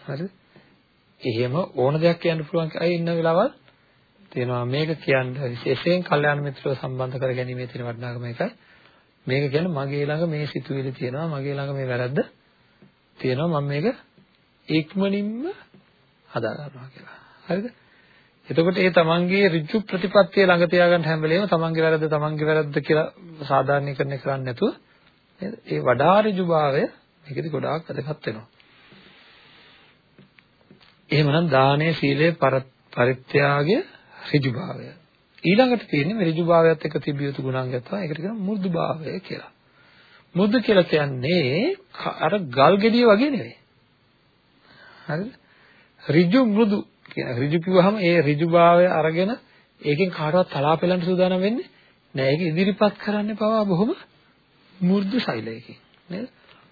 හරිද? එහෙම ඕන දෙයක් කියන්න පුළුවන් අය ඉන්න වෙලාවල් තියෙනවා මේක කියන්නේ විශේෂයෙන් කල්යාණ මිත්‍රව සම්බන්ධ කර ගැනීමේ තියෙන වටිනාකම එකයි මේක කියන්නේ මගේ ළඟ මේ සිතුවිලි තියෙනවා. මගේ ළඟ මේ වැරද්ද තියෙනවා. මම මේක ඉක්මනින්ම හදා ගන්නවා කියලා. හරිද? එතකොට ඒ තමන්ගේ ඍජු ප්‍රතිපත්තිය ළඟ තියාගන්න හැම වෙලේම තමන්ගේ වැරද්ද තමන්ගේ වැරද්ද කියලා සාධාරණීකරණය කරන්නේ නැතුව නේද? ඒ වඩා ඍජුභාවය මේකෙදි ගොඩාක් වැදගත් වෙනවා. එහෙමනම් දානය සීලය පරිත්‍යාගය ඍජුභාවය. ඊළඟට තියෙන්නේ මේ ඍජුභාවයත් එක්ක තිබිය යුතු ගුණාංගයක් තමයි ඒකට කියනවා මෘදුභාවය කියලා. මෘදු කියලා කියන්නේ අර ගල් ගෙඩිය වගේ නෙවෙයි. හරිද? ඍජු මෘදු කියන ඍජු කිව්වහම ඒ ඍජුභාවය අරගෙන ඒකෙන් කාටවත් තලා පෙලන්න සූදානම් වෙන්නේ නෑ. ඒක ඉදිරිපත් කරන්න පවා බොහොම මෘදු ශෛලයකින් නේද?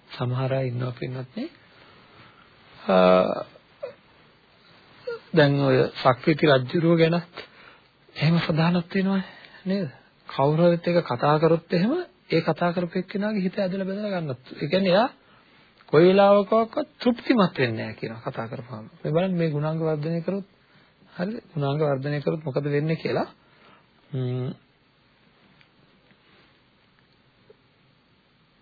සමහර අය ඉන්නවා පින්නත් නේ. දැන් ඔය සක්විති රජුරුව ගැනත් එහෙම සදානක් තියෙනවා නේද? කවුරුහරිත් එක කතා කරොත් එහෙම ඒ කතා කරපු එක්කෙනාගේ හිත ඇදලා බෙදලා ගන්නත්. ඒ කියන්නේ එයා කොයි වෙලාවකවත් තෘප්තිමත් වෙන්නේ නැහැ කියනවා කතා කරපුවාම. මේ බලන්න මේ ගුණාංග වර්ධනය කරොත් හරිද? ගුණාංග වර්ධනය කරොත් මොකද වෙන්නේ කියලා.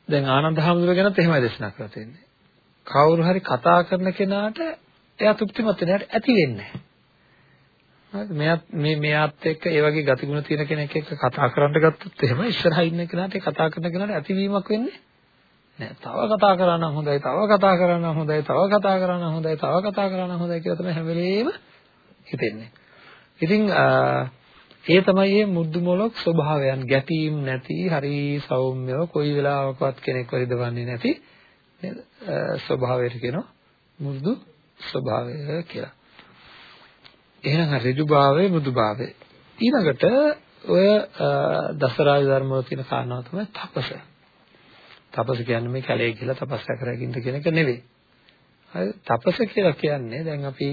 දැන් ආනන්ද හැමදුර ගැනත් එහෙමයි දේශනා කරලා තියෙන්නේ. කවුරු හරි කතා කරන කෙනාට එයා තෘප්තිමත් වෙන්නේ නැහැ ඇති වෙන්නේ නැහැ. හරිද? මෙයාත් මේ මෙයාත් එක්ක ඒ වගේ ගතිගුණ තියෙන කෙනෙක් එක්ක කතා කරන්න ගත්තොත් එහෙම ඉස්සරහා ඉන්න කෙනාට කතා කරන කෙනාට ඇතිවීමක් වෙන්නේ නෑ තව කතා කරා නම් හොඳයි තව කතා කරා නම් හොඳයි තව කතා කරා නම් හොඳයි තව කතා කරා නම් හොඳයි කියලා තමයි හැම වෙලේම හිතෙන්නේ. ඉතින් ඒ තමයි මේ මුද්දු මොලොක් ස්වභාවයන්. ගැටීම් නැති හරි සෞම්‍යව කොයි වෙලාවකවත් කෙනෙක් වරිදවන්නේ නැති නේද? ස්වභාවයට කියනවා මුද්දු ස්වභාවය කියලා එහෙනම් ඍජුභාවය මෘදුභාවය. ඊළඟට ඔය දසරාජ ධර්ම වල තියෙන කාරණාව තමයි තපස. තපස කියන්නේ මේ කැලේ ගිහලා තපස්සා කරගෙන කියන එක නෙවෙයි. හරි තපස කියලා කියන්නේ දැන් අපි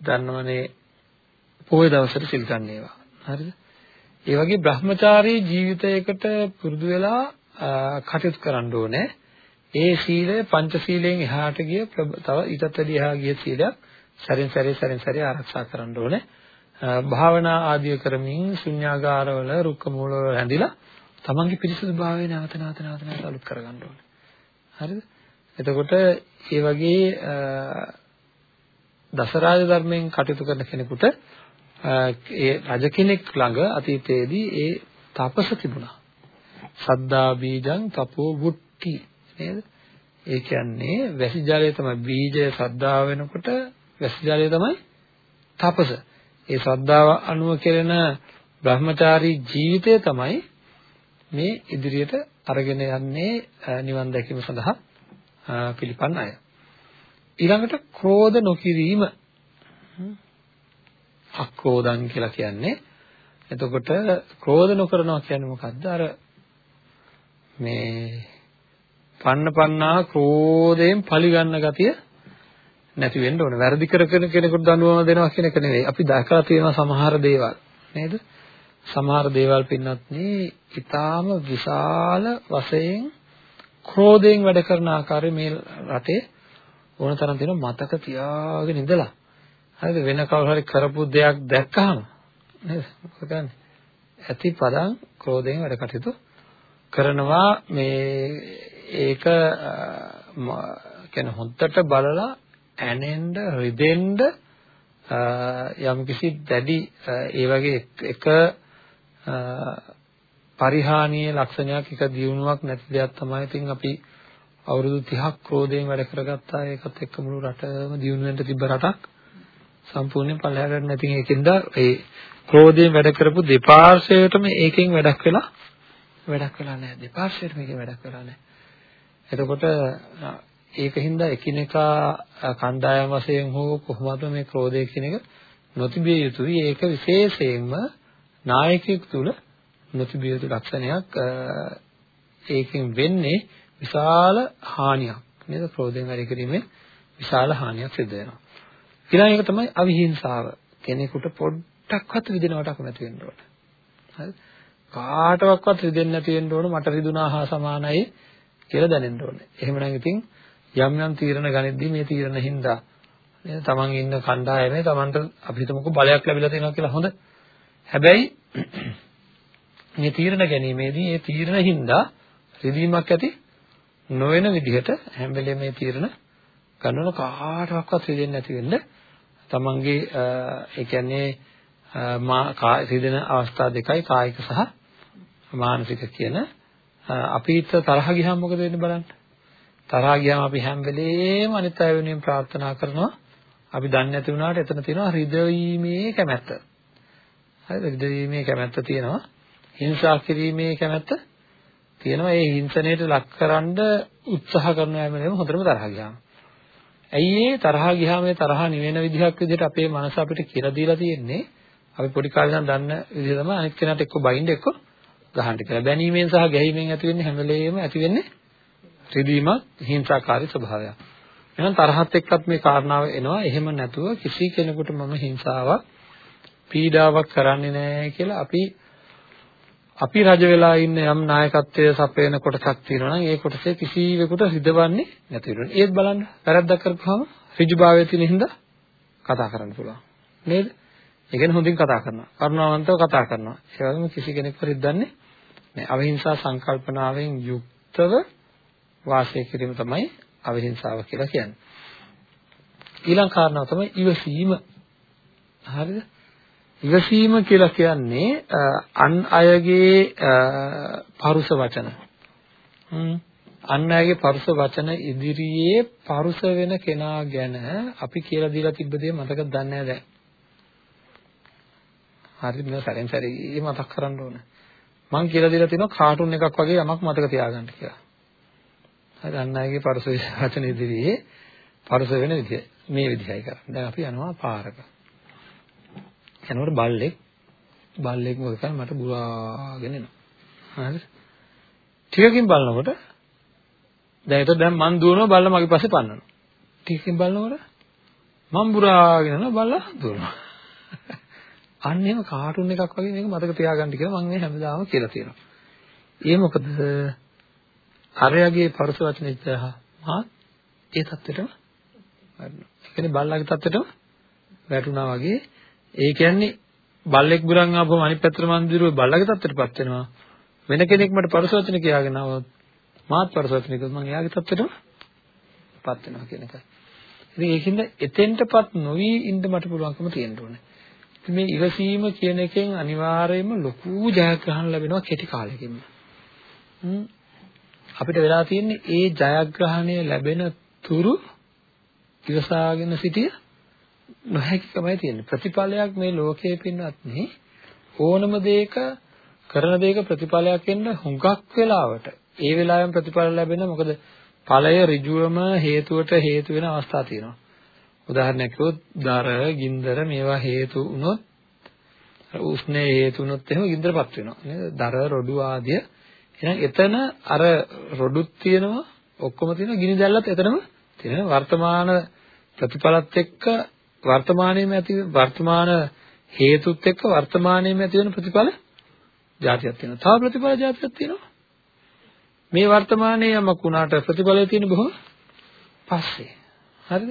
දන්නවනේ පොය දවසට සිල් ගන්න ඒවා. හරිද? ඒ වගේ Brahmachari ජීවිතයකට පුරුදු වෙලා කටයුතු කරන්න ඕනේ. ඒ සීලය පංච සීලයෙන් එහාට ගිය තව ඊටත් වැඩි එහා ගිය සීලයක් සැරින් සැරේ සැරින් සැරේ ආරක්ෂා කරන්න ඕනේ. භාවනා ආදිය කරමින් ශුන්‍යාගාරවල රුක්ක මූලවල ඇඳිලා තමන්ගේ පිරිසිදු භාවය නැවත නැවත නැවත නැවත අලුත් කරගන්න ඕනේ. හරිද? එතකොට ඒ වගේ දසරාජ ධර්මයෙන් කටයුතු කරන කෙනෙකුට ඒ රජ කෙනෙක් ළඟ අතීතයේදී ඒ තපස තිබුණා. සද්දා බීජං තපෝ වුට්ටි නේද? ඒ කියන්නේ වැසි ජලය තමයි බීජය සද්දා වෙනකොට වැසි ජලය තමයි තපස. ඒ ශ්‍රද්ධාව අනුව කෙරෙන බ්‍රහ්මචාරී ජීවිතය තමයි මේ ඉදිරියට අරගෙන යන්නේ නිවන් දැකීම සඳහා පිළිපන් අය. ඊළඟට ක්‍රෝධ නොකිරීම අක්‍රෝධං කියලා කියන්නේ එතකොට ක්‍රෝධ නොකරනවා කියන්නේ මොකද්ද අර මේ පන්න පන්නා ක්‍රෝධයෙන් පලි ගන්න ගතිය නැති වෙන්න ඕන. වැරදි කරගෙන කෙනෙකුට දඬුවම දෙනවා කියන එක නෙවෙයි. අපි දැකලා තියෙනවා සමහර දේවල්. නේද? සමහර දේවල් පින්නත් නේ ඊටාම විශාල වශයෙන් ක්‍රෝධයෙන් වැඩ කරන ආකාරය මේ රටේ ඕන තරම් තියෙන මතක තියාගෙන ඉඳලා. හරිද? වෙන කවුරු හරි කරපු දෙයක් දැක්කහම. නේද? මොකද ඇති පදං ක්‍රෝධයෙන් වැඩ කටයුතු කරනවා. මේ ඒක කියන්නේ හොද්දට බලලා ඇනෙන්න රිදෙන්න යම්කිසි දැඩි ඒ වගේ එක පරිහානීය ලක්ෂණයක් එක දියුණුවක් නැති දෙයක් තමයි ඉතින් අපි අවුරුදු 30ක් ක්‍රෝධයෙන් වැඩ කරගත්තා. ඒකත් එක්ක මුළු රටම දියුණු වෙන්න තිබ්බ රටක්. සම්පූර්ණයෙන් පල්ලෙහාට නැති ඒකෙන්ද ඒ ක්‍රෝධයෙන් වැඩ කරපු දෙපාර්ශ්වයටම ඒකෙන් වැඩක් වෙලා වැඩක් වෙලා නැහැ. දෙපාර්ශ්වයටම මේකෙන් වැඩක් වෙලා නැහැ. එතකොට ඒකින්ද එකිනෙකා කණ්ඩායම් වශයෙන් හෝ කොහොමද මේ ක්‍රෝධය කියන එක නොතිබිය යුතුයි. ඒක විශේෂයෙන්ම නායකයෙකු තුල නොතිබිය යුතු ලක්ෂණයක්. ඒකෙන් වෙන්නේ විශාල හානියක්. නේද? ක්‍රෝධයෙන් වැඩි කිරීමෙන් විශාල හානියක් සිදු වෙනවා. ඊළඟ එක තමයි අවිහිංසාව. කෙනෙකුට පොඩ්ඩක්වත් විදිනවට අකමැති වෙන්න ඕන. හරි? කාටවත් රිදෙන්නේ නැති වෙන්න ඕන මට රිදුනා හා සමානයි කියලා දැනෙන්න ඕනේ. එහෙමනම් ඉතින් යම් යම් තීරණ ගනිද්දී මේ තීරණ හින්දා නේද තමන් ඉන්න කණ්ඩායමේ තමන්ට අපි හිතමුකෝ බලයක් ලැබිලා තියෙනවා කියලා හොඳ. හැබැයි *clears throat* මේ තීරණ ගැනීමේදී මේ තීරණ හින්දා රිදීමක් ඇති නොවන විදිහට හැම වෙලේම මේ තීරණ ගන්නව කාටවත් රිදෙන්නේ නැති වෙන්න තමන්ගේ ඒ කියන්නේ මා රිදෙන අවස්ථා දෙකයි කායික සහ මානසික කියන අපිට තරහ ගියහම මොකද වෙන්නේ බලන්න තරහා ගියාම අපි හැම වෙලේම අනිත් අය වෙනුවෙන් ප්‍රාර්ථනා කරනවා. අපි දන්නේ නැති වුණාට එතන තියෙනවා හෘදවීමේ කැමැත්ත. හරිද? හෘදවීමේ කැමැත්ත තියෙනවා. හිංසා කිරීමේ කැමැත්ත තියෙනවා. ඒ හිංසනයට ලක්කරනද උත්සාහ කරන හැම වෙලේම හොඳටම තරහා ගියාම. ඇයි ඒ තරහා ගියාම ඒ තරහා නිවෙන විදිහක් විදිහට අපේ මනස අපිට කියලා දීලා තියෙන්නේ අපි පොඩි කාලේ ඉඳන් දන්න විදිහ තමයි අනිත් කෙනාට එක්ක බයින්ද එක්ක ගහන්න කියලා. බැනීමෙන් සහ ගැහිමෙන් ඇති වෙන්නේ හැම වෙලේම ඇති වෙන්නේ රිදීමක් හිංසාකාරී ස්වභාවයක්. එහෙනම් තරහත් එක්කත් මේ කාරණාව එනවා. එහෙම නැතුව කිසි කෙනෙකුට මම හිංසාවක් පීඩාවක් කරන්නේ නැහැ කියලා අපි අපි රජ වෙලා ඉන්න යම් නායකත්වයේ සපයන කොටසක් තියෙනවා නම් ඒ කොටසේ කිසිවෙකුට රිදවන්නේ නැති වෙනවා. ඒත් බලන්න වැරද්දක් කරපුවාම ඍජුභාවයේ තියෙන හින්දා කතා කරන්න පුළුවන්. නේද? ඒ කියන්නේ හොඳින් කතා කරනවා. කරුණාවන්තව කතා කරනවා. ඒ වගේම කිසි කෙනෙක්ව රිද්දන්නේ නැහැ. අවිහිංසා සංකල්පනාවෙන් යුක්තව වාසය කිරීම තමයි අවිහිංසාව කියලා කියන්නේ. ඊළඟ කාරණාව තමයි ඉවසීම. හරිද? ඉවසීම කියලා කියන්නේ අන් අයගේ පරුස වචන. අන් අයගේ පරුස වචන ඉදිරියේ පරුස වෙන කෙනා ගැන අපි කියලා දීලා තිබ්බ දේ මතකද දන්නේ නැහැ දැන්. හරිද? මම සැරෙන් සැරේ මතක් කරන්න ඕන. මං කියලා දීලා තිනවා කාටුන් එකක් වගේ යමක් මතක තියාගන්න කියලා. හරි අන් අයගේ පරුස වචන ඉදිරියේ පරුස වෙන විදිය මේ විදිහයි කරන්නේ. දැන් අපි යනවා පාරක. යනකොට බල්ලෙක් බල්ලෙක් මොකද කරන්නේ මට බුරාගෙන එනවා. හරිද? ටිකකින් බලනකොට දැන් ඒක දැන් මං දුවනවා බල්ලා මගේ පස්සේ පන්නනවා. ටිකකින් බලනකොට මං බුරාගෙන යනවා බල්ලා දුවනවා. *laughs* අන්න එහෙම කාටුන් එකක් වගේ මේක මතක තියාගන්න කියලා මම මේ හැමදාම කියලා තියෙනවා. ඒ මොකද අරයාගේ පරස වචනෙච්චහ මහත් ඒ தත්ත්වෙටම වැටුණා. ඒ කියන්නේ බල්ලාගේ தත්ත්වෙටම වැටුණා වගේ. ඒ කියන්නේ බල්ලෙක් බුරන් ආපුවම අනිත් පැත්තට මන්දිරුවේ බල්ලාගේ தත්ත්වෙටපත් වෙනවා. වෙන කෙනෙක් මට පරස වචන කියාගෙන આવොත් මාත් පරස වචන කිව්වොත් මම එයාගේ தත්ත්වෙටමපත් වෙනවා කියන එකයි. ඉතින් ඒකින්ද එතෙන්ටපත් නොවි ඉන්න මට පුළුවන්කම තියෙන්න ඕනේ. ඉතින් මේ ඉවසීම කියන එකෙන් අනිවාර්යයෙන්ම ලොකු ජයග්‍රහණ ලැබෙනවා කෙටි කාලෙකින්ම. අපිට වෙලා තියෙන්නේ ඒ ජයග්‍රහණය ලැබෙන තුරු ඉවසාගෙන සිටිය නොහැකිකමයි තියෙන්නේ. ප්‍රතිඵලයක් මේ ලෝකයේ පින්නත් නේ ඕනම දෙයක කරන දෙයක ප්‍රතිඵලයක් එන්න හුඟක් වෙලාවට ඒ වෙලාවෙම ප්‍රතිඵල ලැබෙන මොකද ඵලය ඍජුවම හේතුවට හේතු වෙන අවස්ථා තියෙනවා. උදාහරණයක් කිව්වොත් දර, ගින්දර මේවා හේතු වුණොත් උෂ්ණය හේතු වුණොත් එහෙම ගින්දරපත් වෙනවා. නේද? දර, රොඩු ආදිය. එහෙනම් එතන අර රොඩුත් තියෙනවා ඔක්කොම තියෙනවා ගිනි දැල්ලත් එතනම තියෙනවා. වර්තමාන ප්‍රතිඵලත් එක්ක වර්තමානයේම ඇති වර්තමාන හේතුත් එක්ක වර්තමානයේම ඇති වෙන ප්‍රතිඵල જાතියක් තියෙනවා. තව ප්‍රතිඵල જાතියක් තියෙනවා. මේ වර්තමානයේ යමක් වුණාට ප්‍රතිඵලය තියෙන බොහොම පස්සේ. හරිද?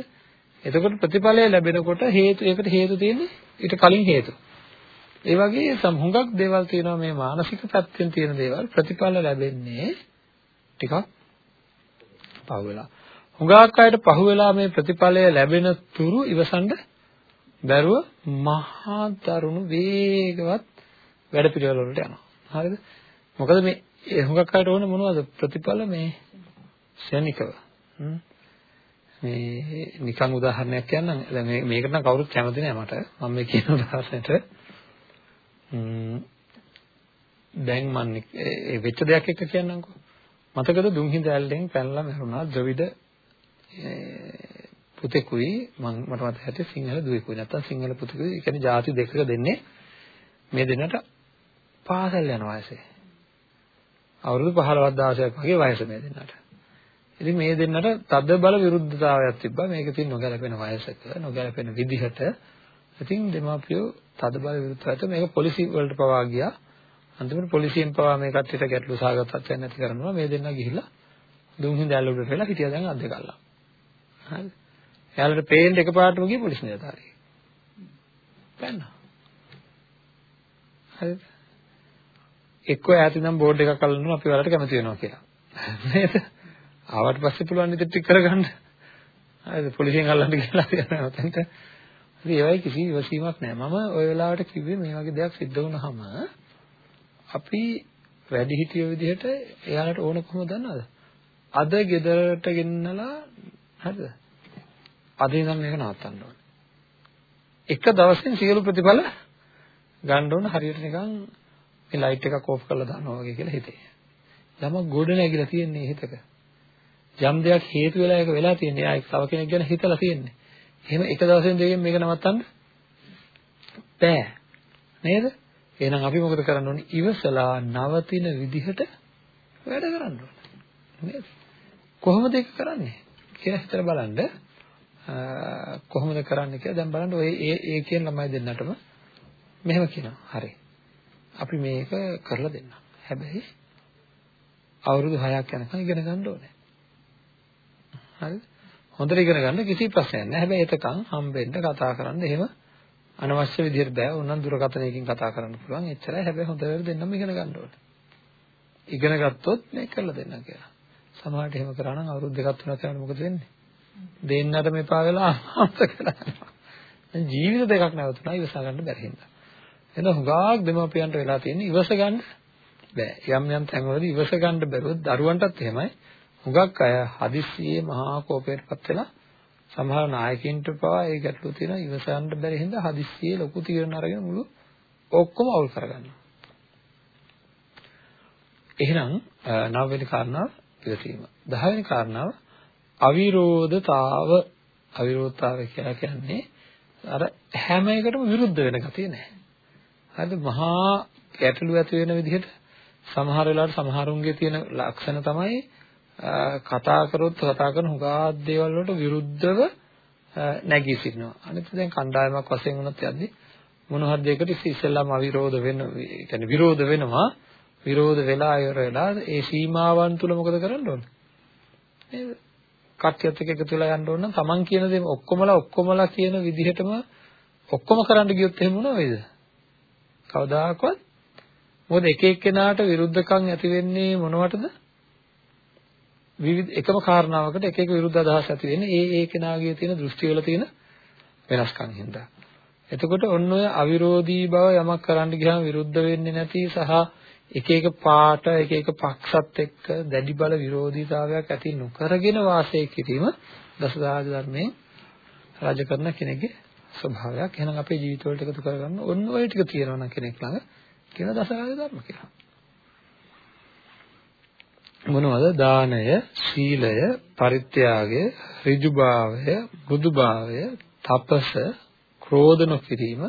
එතකොට ප්‍රතිඵලය ලැබෙනකොට හේතු ඒකට හේතු තියෙන්නේ ඊට කලින් හේතු. ඒ වගේ සම්හුඟක් දේවල් තියෙනවා මේ මානසික පැත්තෙන් තියෙන දේවල් ප්‍රතිඵල ලැබෙන්නේ ටිකක් පහු වෙලා. හුඟක් අයට පහුවෙලා මේ ප්‍රතිඵලය ලැබෙන තුරු ඉවසන්න බැරුව මහා දරුණු වේගවත් වැඩ පිළිවෙල වලට යනවා. හරිද? මොකද මේ හුඟක් අයට ඕනේ මොනවද ප්‍රතිඵල මේ ශනිකව. මේ නිකන් උදාහරණයක් කියන්නම්. දැන් මේ මේකට නම් කවුරුත් කැමති නෑ මට. මම මේ කියන උදාහරණයට. දැන් මම ඒ වෙච්ච දෙයක් එක්ක කියන්නම්කෝ. මතකද දුම්හිඳ ඇල්ලෙන් පැනලා මරුණා ද්‍රවිඩ පුතෙකුයි. මම මට මතක හැටියට සිංහල දුවෙකුයි. නැත්තම් සිංහල පුතෙකුයි. ඒ කියන්නේ ಜಾති දෙකක දෙන්නේ මේ දෙන්නට පාසල් යන වයසේ. අවුරුදු 15ක් 16ක් වගේ වයස මේ දෙන්නට. ඉතින් මේ දෙන්නට තද බල විරුද්ධතාවයක් තිබ්බා මේක තියෙන නොගැලපෙන වයසක නොගැලපෙන විදිහට ඉතින් දෙමාපියෝ තද බල විරුද්ධතාවයට මේක පොලිසිය වලට පවා ගියා අන්තිමට පොලිසියෙන් පවා මේ කට්ටියට ගැටලු සහගත තත්ත්වයක් නැති කරනවා මේ දෙන්නා ගිහිල්ලා දුම්හිඳ ඇල්ල උඩට වෙලා හිටියා දැන් අද්ද කල්ලා හරිද? එයාලට පේන්න එකපාරටම ගිය පොලිස් නිලධාරියෙක්. පැන්නා. හරිද? එක්ක ඈත ඉඳන් බෝඩ් එකක් අල්ලනවා අපි වලට කැමති වෙනවා කියලා. නේද? ආවට පස්සේ පුළුවන් ඉතින් ටික කරගන්න. හරිද? පොලිසියෙන් අල්ලන්න කියලා කියනවා තැනට. ඉතින් ඒවයි කිසි ඉවසීමක් නැහැ. මම ওই වෙලාවට කිව්වේ මේ වගේ දෙයක් සිද්ධ වුණාම අපි වැඩි හිටිය විදිහට එයාලට ඕන කොහොමද දන්නවද? අද ගෙදරට ගෙන්නලා හරිද? අද ඉඳන් මේක නවත්තන්න ඕනේ. එක දවසෙන් සියලු ප්‍රතිඵල ගන්න ඕන හරියට නිකන් මේ ලයිට් එකක් ඕෆ් කරලා දානවා වගේ කියලා හිතේ. ළම ගොඩ නැගිලා තියෙන්නේ හිතක. යම් දෙයක් හේතු වෙලා ඒක වෙලා තියෙන්නේ. එයා තව කෙනෙක් ගැන හිතලා තියෙන්නේ. එහෙම එක දවසෙන් දෙකෙන් මේක නවත්තන්න බෑ. නේද? එහෙනම් අපි මොකද කරන්න ඕනේ? ඉවසලා නවතින විදිහට වැඩ කරන්න ඕනේ. නේද? කොහොමද ඒක කරන්නේ? කියලා හිතලා බලන්න. කොහොමද කරන්නේ කියලා දැන් බලන්න ඔය ඒ ඒ කියන ළමයි දෙන්නටම මෙහෙම කියනවා. හරි. අපි මේක කරලා දෙන්නම්. හැබැයි අවුරුදු 6ක් යනකම් ඉගෙන ගන්න ඕනේ. හරිද? හොඳට ඉගෙන ගන්න කිසි ප්‍රශ්නයක් නැහැ. හැබැයි එතකන් හම්බෙන්න කතා කරන්න එහෙම අනවශ්‍ය විදිහට බෑ. උනන් දුරකථනයකින් කතා කරන්න පුළුවන්. එච්චරයි. හැබැයි හොඳට දෙන්නම ඉගෙන ගන්න ඕනේ. ඉගෙන ගත්තොත් මේක කරලා දෙන්නම් කියලා. සමහරට එහෙම කරා නම් අවුරුදු දෙකක් තුනක් යනකොට මොකද වෙන්නේ? දෙන්නට මෙපා වෙලා අමතක කරලා. ජීවිත දෙකක් නැවතුණා ඉවසා ගන්න බැරි හින්දා. එහෙනම් හුඟක් දෙමාපියන්ට වෙලා තියෙන්නේ ඉවස ගන්න බෑ. යම් යම් තැන්වලදී ඉවස ගන්න බැරුව දරුවන්ටත් එහෙමයි. හුඟක් අය හදිස්සියේ මහා කෝපයටපත් වෙලා සමහර නායකින්ට පවා ඒ ගැටලුව තියෙනවා ඉවසන්න බැරි හින්දා හදිස්සියේ ලොකු තීරණ අරගෙන මුළු ඔක්කොම අවුල් කරගන්නවා. එහෙනම් නවවෙනි කාරණාව ඉවසීම. දහවෙනි කාරණාව අවිරෝධතාව අවිරෝධතාවය කියලා කියන්නේ අර හැම එකටම විරුද්ධ වෙන ගතිය නෑ. හරිද? මහා ගැටලු ඇති වෙන විදිහට සමහර වෙලාවට සමහරුන්ගේ තියෙන ලක්ෂණ තමයි කතා කරොත් කතා කරන හුඟා දේවල් වලට විරුද්ධව නැගී සිටිනවා. අනිත් දැන් කණ්ඩායමක් වශයෙන් වුණත් යද්දි මොන හරි දෙයකට ඉස්සෙල්ලාම අවිරෝධ වෙන يعني විරෝධ වෙනවා. විරෝධ වෙලා ඉවර වෙලා ඒ සීමාවන් තුල මොකද කරන්න ඕන? නේද? කට්ටියත් එක්ක එකතු වෙලා යන්න ඕන නම් Taman කියන දේ ඔක්කොමලා ඔක්කොමලා කියන විදිහටම ඔක්කොම කරන්න ගියොත් එහෙම මොනව වෙයිද? කවදාකවත් මොකද එක එක්කෙනාට විරුද්ධකම් ඇති වෙන්නේ මොනවටද? විවිධ එකම කාරණාවකට එක එක විරුද්ධ අදහස් ඇති වෙන්නේ ඒ ඒ කෙනාගේ තියෙන දෘෂ්ටි වල තියෙන වෙනස්කම් හින්දා. එතකොට ඔන්න ඔය අවිරෝධී බව යමක් කරන්න ගියාම විරුද්ධ වෙන්නේ නැති සහ එක එක පාට එක එක පක්ෂත් එක්ක දැඩි බල විරෝධීතාවයක් ඇති නොකරගෙන වාසය කිරීම දසදාජ ධර්මයෙන් රාජ කරන කෙනෙක්ගේ ස්වභාවයක්. එහෙනම් අපේ ජීවිතවලට එකතු කරගන්න ඔන්න ඔය ටික තියෙනවා නම් කෙනෙක් ළඟ කියන දසදාජ ධර්ම කියලා. මොනවද? දානය සීලය පරිත්‍යාගය ඍජුභාවය මෘදුභාවය තපස ක්‍රෝධ නොකිරීම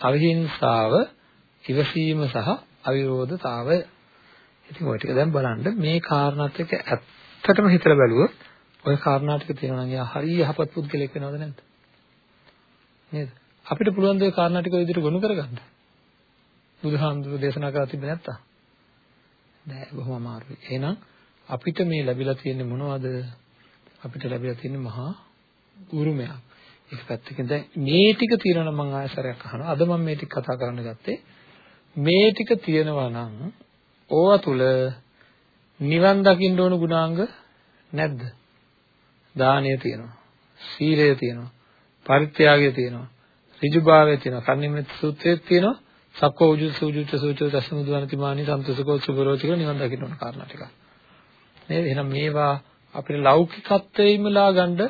අවිහිංසාව ඉවසීම සහ අවිරෝධතාවය. ඉතින් ඔය ටික දැන් බලන්න මේ කාරණාත් එක්ක ඇත්තටම හිතලා බැලුවොත් ඔය කාරණා ටික තියෙනවා නම් යා හරිය යහපත් පුද්ගලෙක් වෙනවද නැද්ද? නේද? අපිට පුළුවන් දේ කාරණා ටික ඔය විදිහට ගොනු කරගන්න? බුදුහාමුදුරු දේශනා කරලා තිබෙන්නේ නැත්තම්? නෑ බොහොම අමාරුයි. එහෙනම් අපිට මේ ලැබිලා තියෙන්නේ මොනවද? අපිට ලැබිලා තියෙන්නේ මහා උරුමයක්. ඒක පැත්තකින් දැන් මේ ටික තියෙනවා නම් මම ආයසරයක් අහනවා. අද මම මේ ටික කතා කරන්න ගත්තේ. මේ ටික තියෙනවා නම් ඕවා තුල නිවන් දකින්න ඕන ගුණාංග නැද්ද? දානය තියෙනවා. සීලය තියෙනවා. පරිත්‍යාගය තියෙනවා. ඍජුභාවය තියෙනවා. කර්ණිමෙත් සූත්‍රයේ තියෙනවා. සක්කෝ උජු සූජුච්ච සූචෝ දසමුදුවනතිමානි සන්තසකෝ සුබරෝචි කියලා නිවන් දකින්න ඕන කාරණා ටික. නේද? එහෙනම් මේවා අපිට ලෞකිකත්වයෙන්මලා ගන්න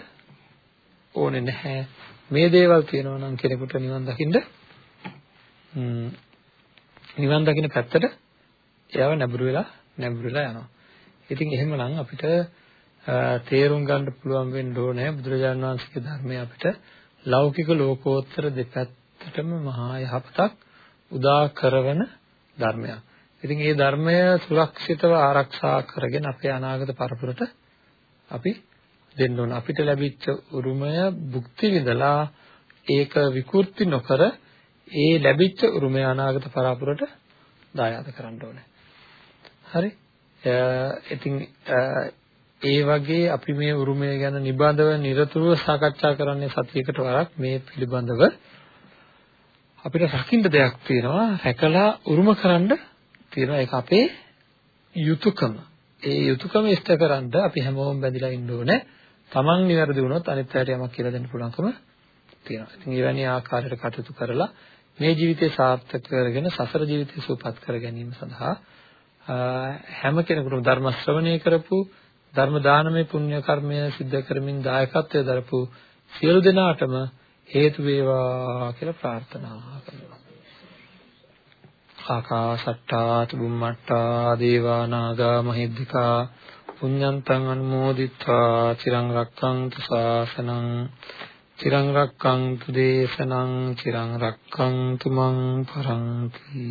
ඕනේ නැහැ. මේ දේවල් තියෙනවා නම් කෙනෙකුට නිවන් දකින්න නිවන් දකින්න පැත්තට එයාව නැඹුරු වෙලා නැඹුරු වෙලා යනවා. ඉතින් එහෙමනම් අපිට තේරුම් ගන්න පුළුවන් වෙන්න ඕනේ බුදුරජාණන් වහන්සේගේ ධර්මය අපිට ලෞකික ලෝකෝත්තර දෙපැත්තටම මහා යහපතක් උදා කරවන ධර්මයක්. ඉතින් මේ ධර්මය සුරක්ෂිතව ආරක්ෂා කරගෙන අපේ අනාගත පරපුරට අපි දෙන්න ඕන. අපිට ලැබිච්ච උරුමය භුක්ති විඳලා ඒක විකෘති නොකර ඒ ලැබිච්ච උරුමය අනාගත පරපුරට දායාද කරන්න ඕනේ. හරි? ඉතින් ඒ වගේ අපි මේ උරුමය ගැන නිබඳව নিরතුරුව සාකච්ඡා කරන්නේ සතියකට වරක් මේ පිළිබඳව අපිට රකින්න දෙයක් තියෙනවා රැකලා උරුම කරන්න තියෙනවා ඒක අපේ යුතුයකම. ඒ යුතුයකම ඉෂ්ට කරන්ද අපි හැමෝම බැඳිලා ඉන්න ඕනේ. Taman නිවැරදි වුණොත් අනිත් අයට යමක් කියලා දෙන්න පුළුවන්කම තියෙනවා. ඉතින් එවැනි ආකාරයට කටයුතු කරලා මේ ජීවිතේ සාර්ථක කරගෙන සසර ජීවිතේ සුවපත් කර ගැනීම සඳහා හැම කෙනෙකුටම ධර්ම ශ්‍රවණය කරපු ධර්ම දානමය පුණ්‍ය කර්මය සිද්ධ කරමින් දායකත්වයේ දරපු සියලු දෙනාටම හේතු වේවා කියලා ප්‍රාර්ථනා කරනවා. ආකාසට්ටා චුම්මට්ටා දේවා නාග මහිද්దికා පුඤ්ඤන්තං අනුමෝදිත්වා චිරං රක්ඛන්තු ශාසනං චිරං රක්ඛන්තු දේශනං චිරං රක්ඛන්තු මං පරන්ති